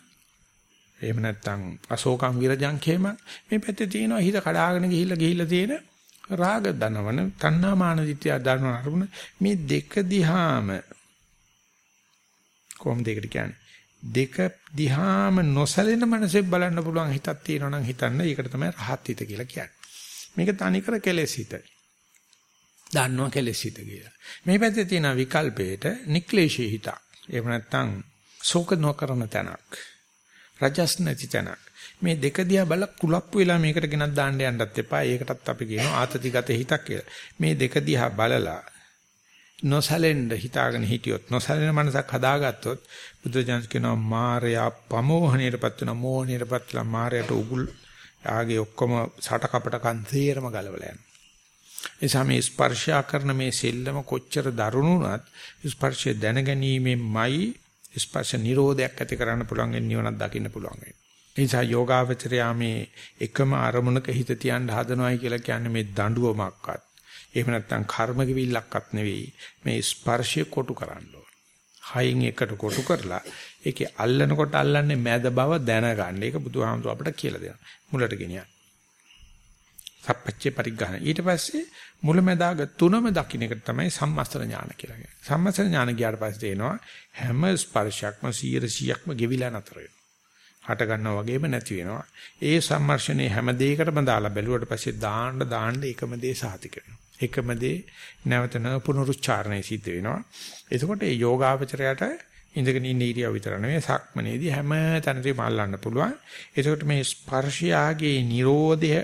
එහෙම නැත්නම් අශෝකං විරජං khේම මේ පැත්තේ තියෙනවා හිත කඩාගෙන ගිහිල්ලා ගිහිල්ලා තියෙන රාග දනවන තණ්හා මාන දිත්‍ය දනවන අරමුණ. මේ දෙක දිහාම කොහොමද ඒකට කියන්නේ? දෙක දිහාම නොසැලෙන මනසෙන් බලන්න පුළුවන් හිතක් තියෙනවා නම් හිතන්න ඒකට තමයි රහත් හිත කියලා කියන්නේ. මේක තනිකර කෙලෙස් හිත. දන්නවා කෙලෙස් හිත කියලා. මේ පැත්තේ තියෙන විකල්පයට නික්ලේශී හිතක්. එහෙම නැත්නම් ශෝක නොකරන තැනක්. රජස් නැති තැනක්. මේ දෙක දිහා බල කුලප්පු වෙලා මේකට ගෙනත් දාන්න යන්නත් එපා. ඒකටත් අපි කියනවා ආතතිගත හිතක් කියලා. මේ දෙක දිහා බලලා නොසැලෙන්න හිතාගෙන හිටියොත් නොසැලෙන මනසක් හදාගත්තොත් බුදුජානක කියනවා මායя ප්‍රමෝහණයටපත් වෙන මෝහණයටපත් වෙලා මායයට උගුල් ආගේ ඔක්කොම සට කපටකන් තේරම ගලවලා යනවා. ඒ සමේ ස්පර්ශා කරන මේ සෙල්ලම කොච්චර දරුණුනත් ස්පර්ශය දැනගැනීමෙන්මයි ස්පර්ශ නිරෝධයක් ඇති කරන්න පුළුවන් නිවනක් දකින්න පුළුවන්. ඒ නිසා යෝගාවචරයා මේ එකම අරමුණක හිත තියන්න හදනවයි කියලා කියන්නේ මේ දඬුවමක්වත් එහෙම නැත්නම් කර්ම කිවිල්ලක්වත් නෙවෙයි. මේ ස්පර්ශය කොටු කරන්න ඕන. හයින් එකට කොටු කරලා ඒකේ අල්ලනකොට අල්ලන්නේ මැද බව දැනගන්න. ඒක බුදුහාමුදුර අපිට කියලා දෙනවා. මුලට ගෙනියන්න. සප්පච්චේ පරිග්‍රහණ. ඊට පස්සේ මුලැමැදාග තුනම දකින්න එක තමයි සම්මස්තර ඥාන කියලා කියන්නේ. සම්මස්තර ඥාන ගියාට පස්සේ එනවා හැම ස්පර්ශයක්ම 100%ක්ම ගෙවිලා නතර වෙනවා. හට ගන්නවා වගේම නැති වෙනවා. ඒ සම්මර්ෂණේ හැම දෙයකටම දාලා බැලුවට පස්සේ දාන්න දාන්න එකම දේ සාතික වෙනවා. එකම දේ නැවත නැව පුනරුච්චාරණය සිද්ධ වෙනවා. එතකොට මේ යෝගාවචරයට ඉඳගෙන ඉන්න ඉරියව් විතර නෙවෙයි සක්මනේදී හැම තැනදීම අල්ලන්න පුළුවන්. එතකොට මේ ස්පර්ශයාගේ Nirodha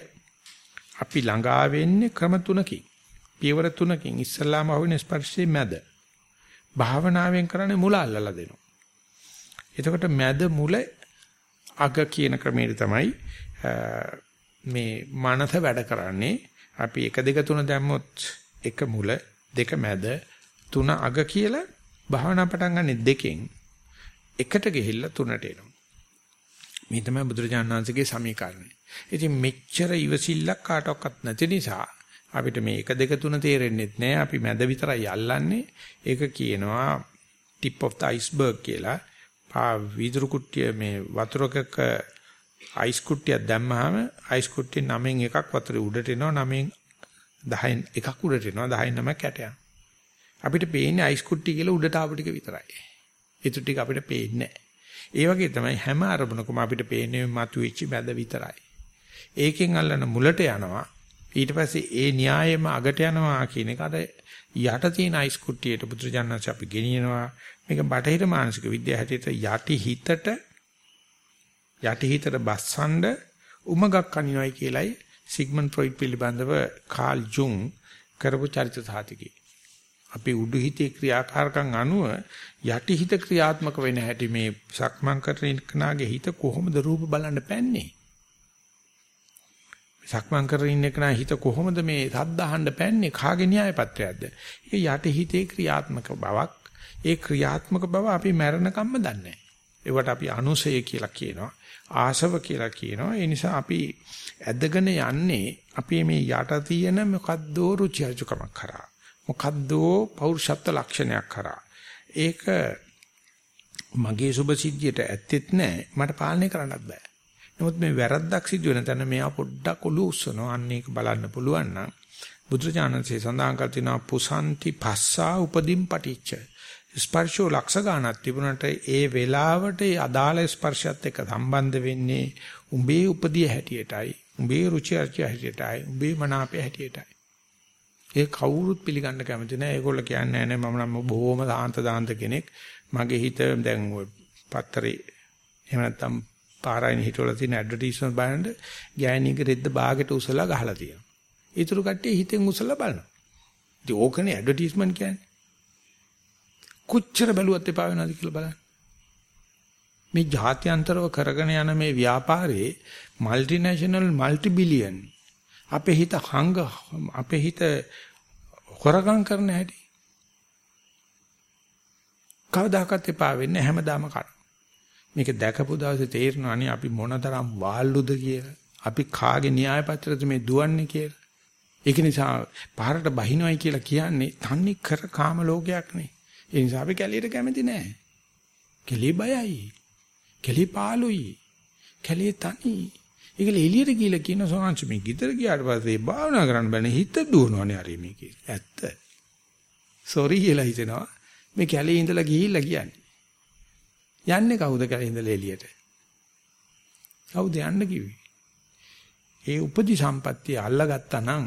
අපි ළඟා වෙන්නේ ක්‍රම තුනකින්. පියවර තුනකින් ඉස්සල්ලාම අහුවෙන ස්පර්ශයේ මැද. භාවනාවෙන් කරන්නේ මුල අල්ලලා දෙනවා. එතකොට මැද මුල අග කියන ක්‍රමයට තමයි මේ මනස වැඩ කරන්නේ. අපි 1 2 3 දැම්මොත් එක මුල දෙක මැද තුන අග කියලා භාවනා පටන් ගන්න දෙකෙන් එකට ගිහිල්ලා තුනට එනවා. මේ තමයි බුදුරජාණන් වහන්සේගේ සමීකරණය. ඉතින් මෙච්චර ඉවසිල්ලක් කාටවත් නැති නිසා අපිට මේ 1 2 3 තේරෙන්නේ නැහැ. අපි මැද විතරයි අල්ලන්නේ. ඒක කියනවා tip of the iceberg කියලා. පා වීදුරු කුට්ටිය මේ වතුරකක අයිස් කුට්ටියක් දැම්මහම අයිස් කුට්ටිය 9න් එකක් වතුරේ උඩට එනවා 9න් 10න් එකක් උඩට එනවා 10න් 9ක් යට යනවා. අපිට පේන්නේ අයිස් කුට්ටිය කියලා උඩට ආපු ටික විතරයි. ඒතු ටික අපිට පේන්නේ නැහැ. ඒ වගේ තමයි හැම අරමුණකම අපිට පේන්නේ මතුවෙච්ච මැද විතරයි. ඒකෙන් අල්ලන මුලට යනවා. ඊට පස්සේ ඒ න්‍යායෙම අගට යනවා කියන එක අර යට තියෙන අයිස් කුට්ටියට පුත්‍රජානනාංශ අපි ගෙනියනවා. මේක බටහිර මානසික විද්‍යාව හැටියට යටි හිතට යටි හිතට බස්සඳ උමගක් කනිනවයි කියලයි සිග්මන්ඩ් ෆ්‍රොයිඩ් පිළිබඳව කාල් ජුන් කරපු චරිත සාතිකේ. අපේ උඩු හිතේ ක්‍රියාකාරකම් අනුව යටි හිත ක්‍රියාත්මක වෙන හැටි මේ සක්මන් කරන කෙනාගේ හිත කොහොමද රූප බලන්න පැන්නේ? සක්මන් කරගෙන ඉන්න කෙනා හිත කොහොමද මේ සද්ද අහන්න පැන්නේ? කාගේ න්‍යාය පත්‍රයක්ද? ඒක යටි හිතේ ක්‍රියාත්මක බවක්. ඒ ක්‍රියාත්මක බව අපි මරණකම්ම දන්නේ නැහැ. ඒවට අපි අනුසය කියලා කියනවා. ආශව කියලා කියනවා. ඒ නිසා අපි ඇදගෙන යන්නේ අපි මේ යට තියෙන මොකද්ද රුචි අරුචිකමක් කරා. මොකද්ද පෞරුෂත්ව ලක්ෂණයක් කරා. ඒක මගේ සුභ සිද්ධියට ඇත්තෙත් නැහැ. මට පාලනය කරන්නත් බෑ. නමුත් මේ වැරද්දක් සිදු වෙන තැන මෙයා පොඩ්ඩක් ඔලු උස්සනවා. අන්න ඒක බලන්න පුළුවන් නම් බුදුරජාණන්සේ සඳහන් කර තිනවා පුසන්ති පස්සා උපදීම් පටිච්ච. ස්පර්ශෝ ලක්ෂ ගන්නක් තිබුණට ඒ වෙලාවට ඒ අදාළ ස්පර්ශයත් එක්ක සම්බන්ධ වෙන්නේ උඹේ උපදී හැටියටයි. උඹේ රුචි අරුචි හැටියටයි. උඹේ මනාපය හැටියටයි. ඒ කවුරුත් පිළිගන්න කැමති නැහැ. ඒගොල්ලෝ කියන්නේ නැහැ මම නම් බොහොම සාන්ත දාන්ත කෙනෙක්. මගේ හිත දැන් ඔය පත්තරේ එහෙම නැත්නම් පාරායින් හිටවල තියෙන ඇඩ්වර්ටයිස්මන්ට් බලන්න ගෑණියක රෙද්ද බාගෙට උසලා ගහලා තියෙනවා. ඊටු කට්ටිය හිතෙන් උසලා බලනවා. ඉතින් ඕකනේ ඇඩ්වර්ටයිස්මන්ට් කියන්නේ. කොච්චර බැලුවත් එපා වෙනවද කියලා බලන්න. මේ ජාත්‍යන්තරව කරගෙන යන මේ ව්‍යාපාරේ মালටිනේෂනල් মালටි බිලියන් අපේ හිත හංග අපේ හිත හොරගම් කරන හැටි. කවදාකවත් එපා වෙන්නේ හැමදාම කන. මේක දැකපු දවසේ තේරෙනවානේ අපි මොනතරම් වාල්ලුද කියලා. අපි කාගේ න්‍යාය පත්‍රයද මේ දුවන්නේ කියලා. ඒක නිසා පාරට බහිනවයි කියලා කියන්නේ තන්නේ කර කාම ලෝකයක් නේ. ඒ නිසා අපි කැලියට කැමති නෑ කැලේ බයයි කැලේ පාළුයි කැලේ තනි ඒකල එළියට ගිහලා කියන සෝංශ මේ ගෙදර ගියාට පස්සේ භාවනා කරන්න බෑනේ හිත දුවනවනේ හරි මේ කියලා. ඇත්ත. සෝරි කියලා හිතෙනවා. මේ කැලේ ඉඳලා ගිහිල්ලා කියන්නේ. යන්නේ කවුද කැලේ ඉඳලා එළියට? කවුද යන්න කිව්වේ? ඒ උපදි සම්පත්තිය අල්ලගත්තා නම්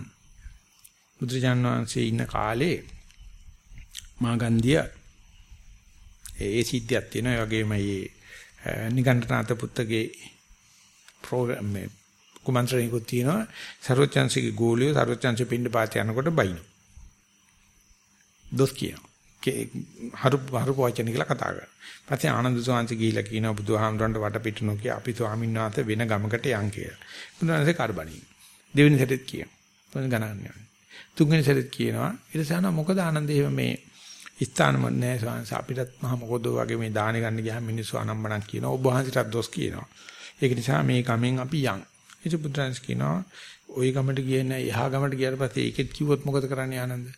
බුදුරජාන් වහන්සේ ඉන්න කාලේ මාගන්ධිය ඒ සිද්ධියක් තියෙනවා. ඒ වගේම මේ නිගණ්ඨනාත පුත්තගේ ප්‍රෝග්‍රෑම් මේ කුමන්ත්‍රණයකුත් තියෙනවා සරෝජ්ජන්සිගේ ගෝලියෝ සරෝජ්ජන්සි පින්න පාත යනකොට බයින. දොස් කියනවා. හරු හරු වචන කියලා කතා කරා. පස්සේ ආනන්ද සෝංශ ගිහිලා කියනවා බුදුහාමුදුරන්ට වටපිට නොකිය අපි ස්වාමීන් වහන්සේ වෙන ගමකට යන් කියලා. බුදුහාමුදුරන්සේ කරබණී. දෙවෙනි සැරේත් කියනවා. මොන ගණන් යන්නේ. තුන්වෙනි සැරේත් කියනවා. ඊට පස්සේ මොකද ආනන්ද එහෙම මේ ස්ථානම නැහැ ස්වාමීන් අපිටත් මහ මොකද වගේ මේ දාන ගන්න ගියාම මිනිස්සු අනම්මනම් කියනවා. ඔබ වහන්සේටත් දොස් කියනවා. ඒක නිසා මේ ගමෙන් අපි යන්. ඒක බුදුරජාණන් කියනවා ওই ගමට ගියේ නැහැ එහා ගමට ගියාට පස්සේ ඒකෙත් කිව්වොත් මොකද කරන්නේ ආනන්ද?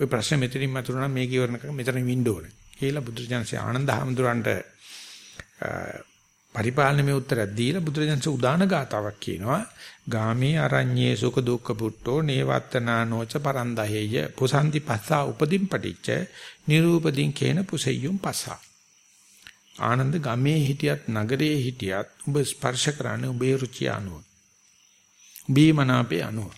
ওই ප්‍රශ්නේ මෙතනින් මතුරුනා මේ කිවරණ කර මෙතන වින්න ඕනේ. කියලා බුදුරජාණන්සේ ආනන්ද හැමදුරන්ට පරිපාලනමේ උත්තරයක් දීලා බුදුරජාණන්සේ උදාන ගාතාවක් කියනවා. ගාමේ අරඤ්ඤේ සුඛ දුක්ඛ පුට්ටෝ නේවත්තනා නොච පරන්දහෙය පුසන්ති පස්සා උපදීන් පටිච්ච නිරූපදීන් කේන පුසෙය්‍යුම් පස්සා ආනන්ද ගමේ හිටියත් නගරයේ හිටියත් ඔබ ස්පර්ශ කරන්නේ ඔබේ රුචිය අනුව. ඔබේ මනාපේ අනුව.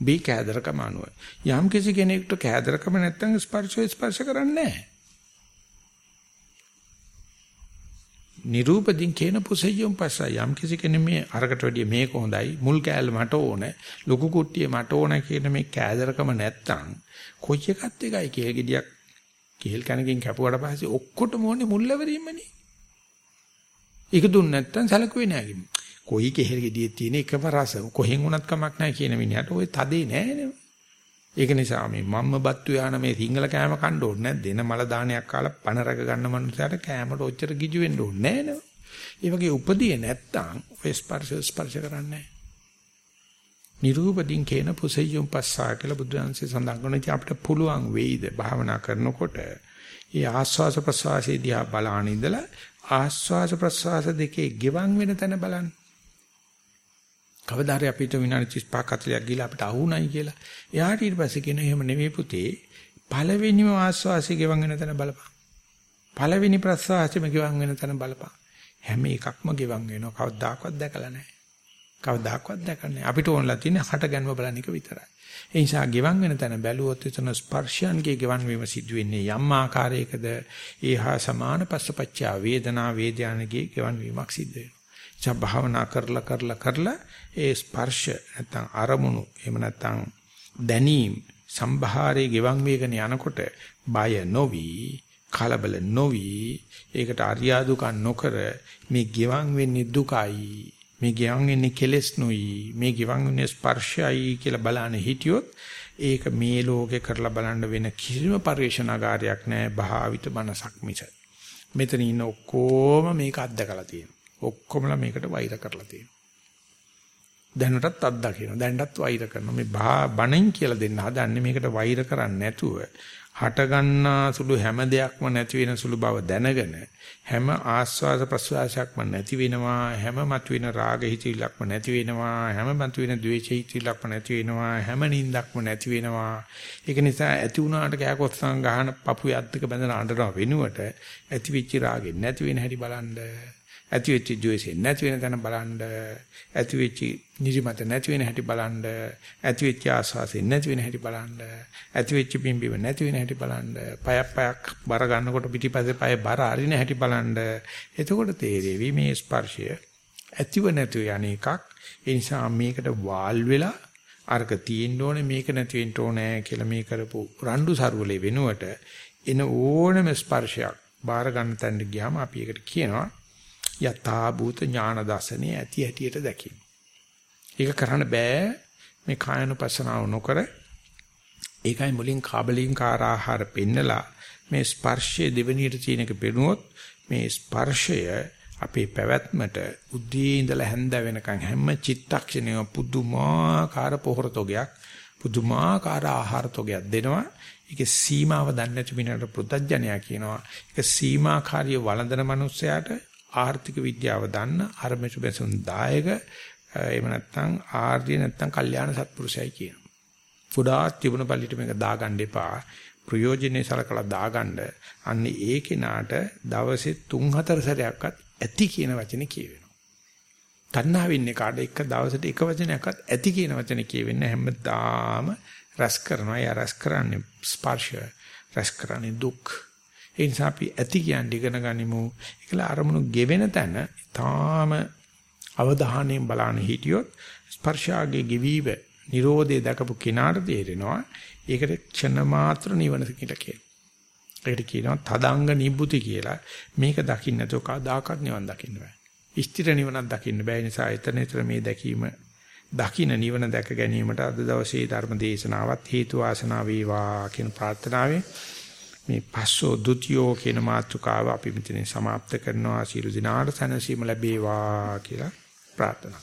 ඔබේ කෑදරකම අනුව. යම් කිසි කෙනෙකුට කෑදරකම නැත්තම් ස්පර්ශය ස්පර්ශ කරන්නේ නැහැ. නිරූපදින් කියන පුසෙයියම් පස්ස යම් කිසි කෙනෙක් මේ අරකට වැඩිය මේක හොඳයි මුල් කෑල්ල මට ඕන ලොකු කුට්ටිය මට ඕන කියන මේ කෑදරකම නැත්තම් කොයි එකත් එකයි කේගෙඩියක් කෙහෙල් කනකින් කැපුවට පස්සේ ඔක්කොටම ඕනේ මුල්ලවරීමනේ. ඒක දුන්න නැත්තම් සැලකුවේ නෑ කිව්වා. කොයි කෙහෙල් ගෙඩියේ තියෙන එකම රස කොහෙන් වුණත් කමක් නැහැ කියන මිනිහට ওই තදේ නෑ නේ. ඒක නිසා මේ මම්ම බත්තු යාන මේ සිංගල කෑම කන්න ඕනේ නැද්ද? එන මල දානයක් කාලා පණ රැක ගන්න මනුස්සයට කෑමට ඔච්චර ගිජු වෙන්න ඕනේ නෑ ඒ වගේ උපදී නැත්තම් ඔය ස්පර්ශ ස්පර්ශ කරන්නේ නිරූපදීන් කේන පුසෙයුම් පස්සා කියලා බුදුන්සේ සඳහන් කරන ඉතින් අපිට පුළුවන් වෙයිද භාවනා කරනකොට ඒ ආස්වාස ප්‍රසවාසයේ දිහා බලාන ඉඳලා ආස්වාස ප්‍රසවාස දෙකේ ගෙවන් වෙන තැන බලන්න. කවදාද අපිට විනාඩි 35 40ක් ගිහලා අපිට අහුණයි කියලා. එයාට ඊට පස්සේ කියන එහෙම නෙවෙයි පුතේ. පළවෙනිම ආස්වාසිය ගෙවන් වෙන තැන බලපන්. පළවෙනි ප්‍රසවාසෙම ගෙවන් වෙන තැන බලපන්. හැම එකක්ම ගෙවන් වෙනවා. කවදාකවත් දැකලා නැහැ. කවදාකවත් දැකලා නැහැ. අපිට ඕනලා තියෙන්නේ හට ගැනීම බලන එක විතරයි. ඒ නිසා ගෙවන් වෙන තැන බැලුවොත් එතන ස්පර්ශයන්ගේ ගෙවන් වීම සිදු වෙන්නේ යම් ආකාරයකද ඒහා සමාන පස්සපච්චා වේදනා වේද්‍යානගේ ගෙවන් වීමක් සිද්ධ වෙනවා. එචා භාවනා කරලා කරලා කරලා ඒ ස්පර්ශ නැත්නම් අරමුණු එහෙම නැත්නම් දැනීම් සම්භාරයේ ගෙවන් වේගන යනකොට බය නොවි කලබල නොවි ඒකට අරියාදුකම් නොකර මේ ගෙවන් වෙන්නේ දුකයි මේ ගෙවන් වෙන්නේ කෙලෙස් නොයි මේ ගෙවන් වෙන්නේ ස්පර්ශයයි කියලා බලන්න හිටියොත් ඒක මේ ලෝකේ කරලා බලන්න වෙන කිසිම පරිශනාකාරයක් නැහැ භාවිත මනසක් මිස මෙතන ඉන්න ඔක්කොම මේක අත්දකලා තියෙනවා ඔක්කොමලා මේකට වෛර කරලා තියෙනවා. දැනටත් අත්දකින්න දැනටත් වෛර කරනවා. මේ බණෙන් කියලා දෙන්න හදන්නේ මේකට වෛර කරන්නේ නැතුව. හට ගන්නා සුළු හැම දෙයක්ම නැති වෙන සුළු බව දැනගෙන හැම ආස්වාද ප්‍රසවාසයක්ම නැති වෙනවා. හැම මතුවෙන රාග හිතිලක්ම නැති වෙනවා. හැම මතුවෙන ද්වේෂ හිතිලක්ම නැති වෙනවා. හැම නිින්දක්ම නැති වෙනවා. ඒක නිසා ඇති වුණාට කෑකොස්සන් ගහන පපු යද්දක බඳන අඬනවා වෙනුවට ඇති වෙච්ච රාගෙ නැති වෙන හැටි බලන්න. ඇති වෙච්ච ද්වේෂය නැති වෙන තැන බලන්න ඇති වෙච්ච නිදිමත නැති වෙන හැටි බලන්න ඇති වෙච්ච ආස්වාසය නැති වෙන හැටි බලන්න ඇති වෙච්ච පිම්බීම නැති වෙන හැටි බලන්න පයක් පයක් බර ගන්නකොට පිටිපස්සේ පය බර අරින හැටි බලන්න. එතකොට තේරෙවි මේ ස්පර්ශය ඇතිව නැතිව යන එකක්. ඒ නිසා මේකට වාල් වෙලා අර්ග තියෙන්න ඕනේ මේක නැති වෙන්න ඕනේ කියලා මේ කරපු රණ්ඩු සරුවලේ වෙනුවට එන ඕනම ස්පර්ශයක් බාර ගන්න තැනට ගියාම අපි ඒකට කියනවා යථා භූත ඥාන දර්ශනේ ඇති ඇටියට දැකීම. ඒක කරන්න බෑ. මේ කායනුපස්සනාව නොකර ඒකයි මුලින් කාබලින් කාරාහාර පෙන්නලා මේ ස්පර්ශයේ දෙවෙනියට තියෙන එක පෙනුවොත් මේ ස්පර්ශය අපේ පැවැත්මට උදේ ඉඳලා හැන්ද වෙනකන් හැම චිත්තක්ෂණයම පුදුමාකාර පොහොරතෝගයක් පුදුමාකාර ආහාරතෝගයක් දෙනවා. ඒකේ සීමාව දන්නේ නැති මිනිහට පුදජ්ජනයා කියනවා. ඒක සීමාකාරිය වළඳන මනුස්සයාට ආර්ථික විද්‍යාව දන්න අරමෙතු බැසුන් දායක එහෙම නැත්නම් ආර්ය නැත්නම් කල්යාණ සත්පුරුෂයයි කියනවා. පුඩා තිබුණ පල්ලිට මේක දාගන්න එපා. ප්‍රයෝජනේ සලකලා දාගන්න. අන්න ඒ කෙනාට දවසේ 3-4 සැරයක්වත් ඇති කියන වචනේ කියවෙනවා. තණ්හාවෙන් එකාට එක දවසට එක වචනයක්වත් ඇති කියන වචනේ කියවෙන්නේ හැමදාම රස කරනවා. යා රස කරන්නේ ස්පර්ශ රස කරන්නේ දුක් ඒ නිසා අපි ඇති කියන්නේ ඉගෙන ගනිමු. ඒකල අරමුණු ගෙවෙන තැන තාම අවධානයෙන් බලන්න හිටියොත් ස්පර්ශාගේ ගෙවීව Nirodhe දකපු කෙනාට තේරෙනවා. ඒකට ක්ෂණ මාත්‍ර නිවන කියලා කියනවා. ඒකට කියනවා තදංග නිබ්බුති කියලා. මේක දකින්න නැතුව කවදාකවත් නිවන් දකින්න බෑ. ස්ථිර නිවනක් දකින්න බෑ නිසා එතන එතන මේ දැකීම දකින්න නිවන දැක ගැනීමට අද දවසේ ධර්ම දේශනාවත් හේතු වාසනා වේවා කියන ප්‍රාර්ථනාවෙන් මේ පස්සෝ ဒ ුතියෝ කියන මාතෘකාව අපි මෙතනින් સમાપ્ત කරනවා සියලු දිනාට සැනසීම ලැබේවා කියලා ප්‍රාර්ථනා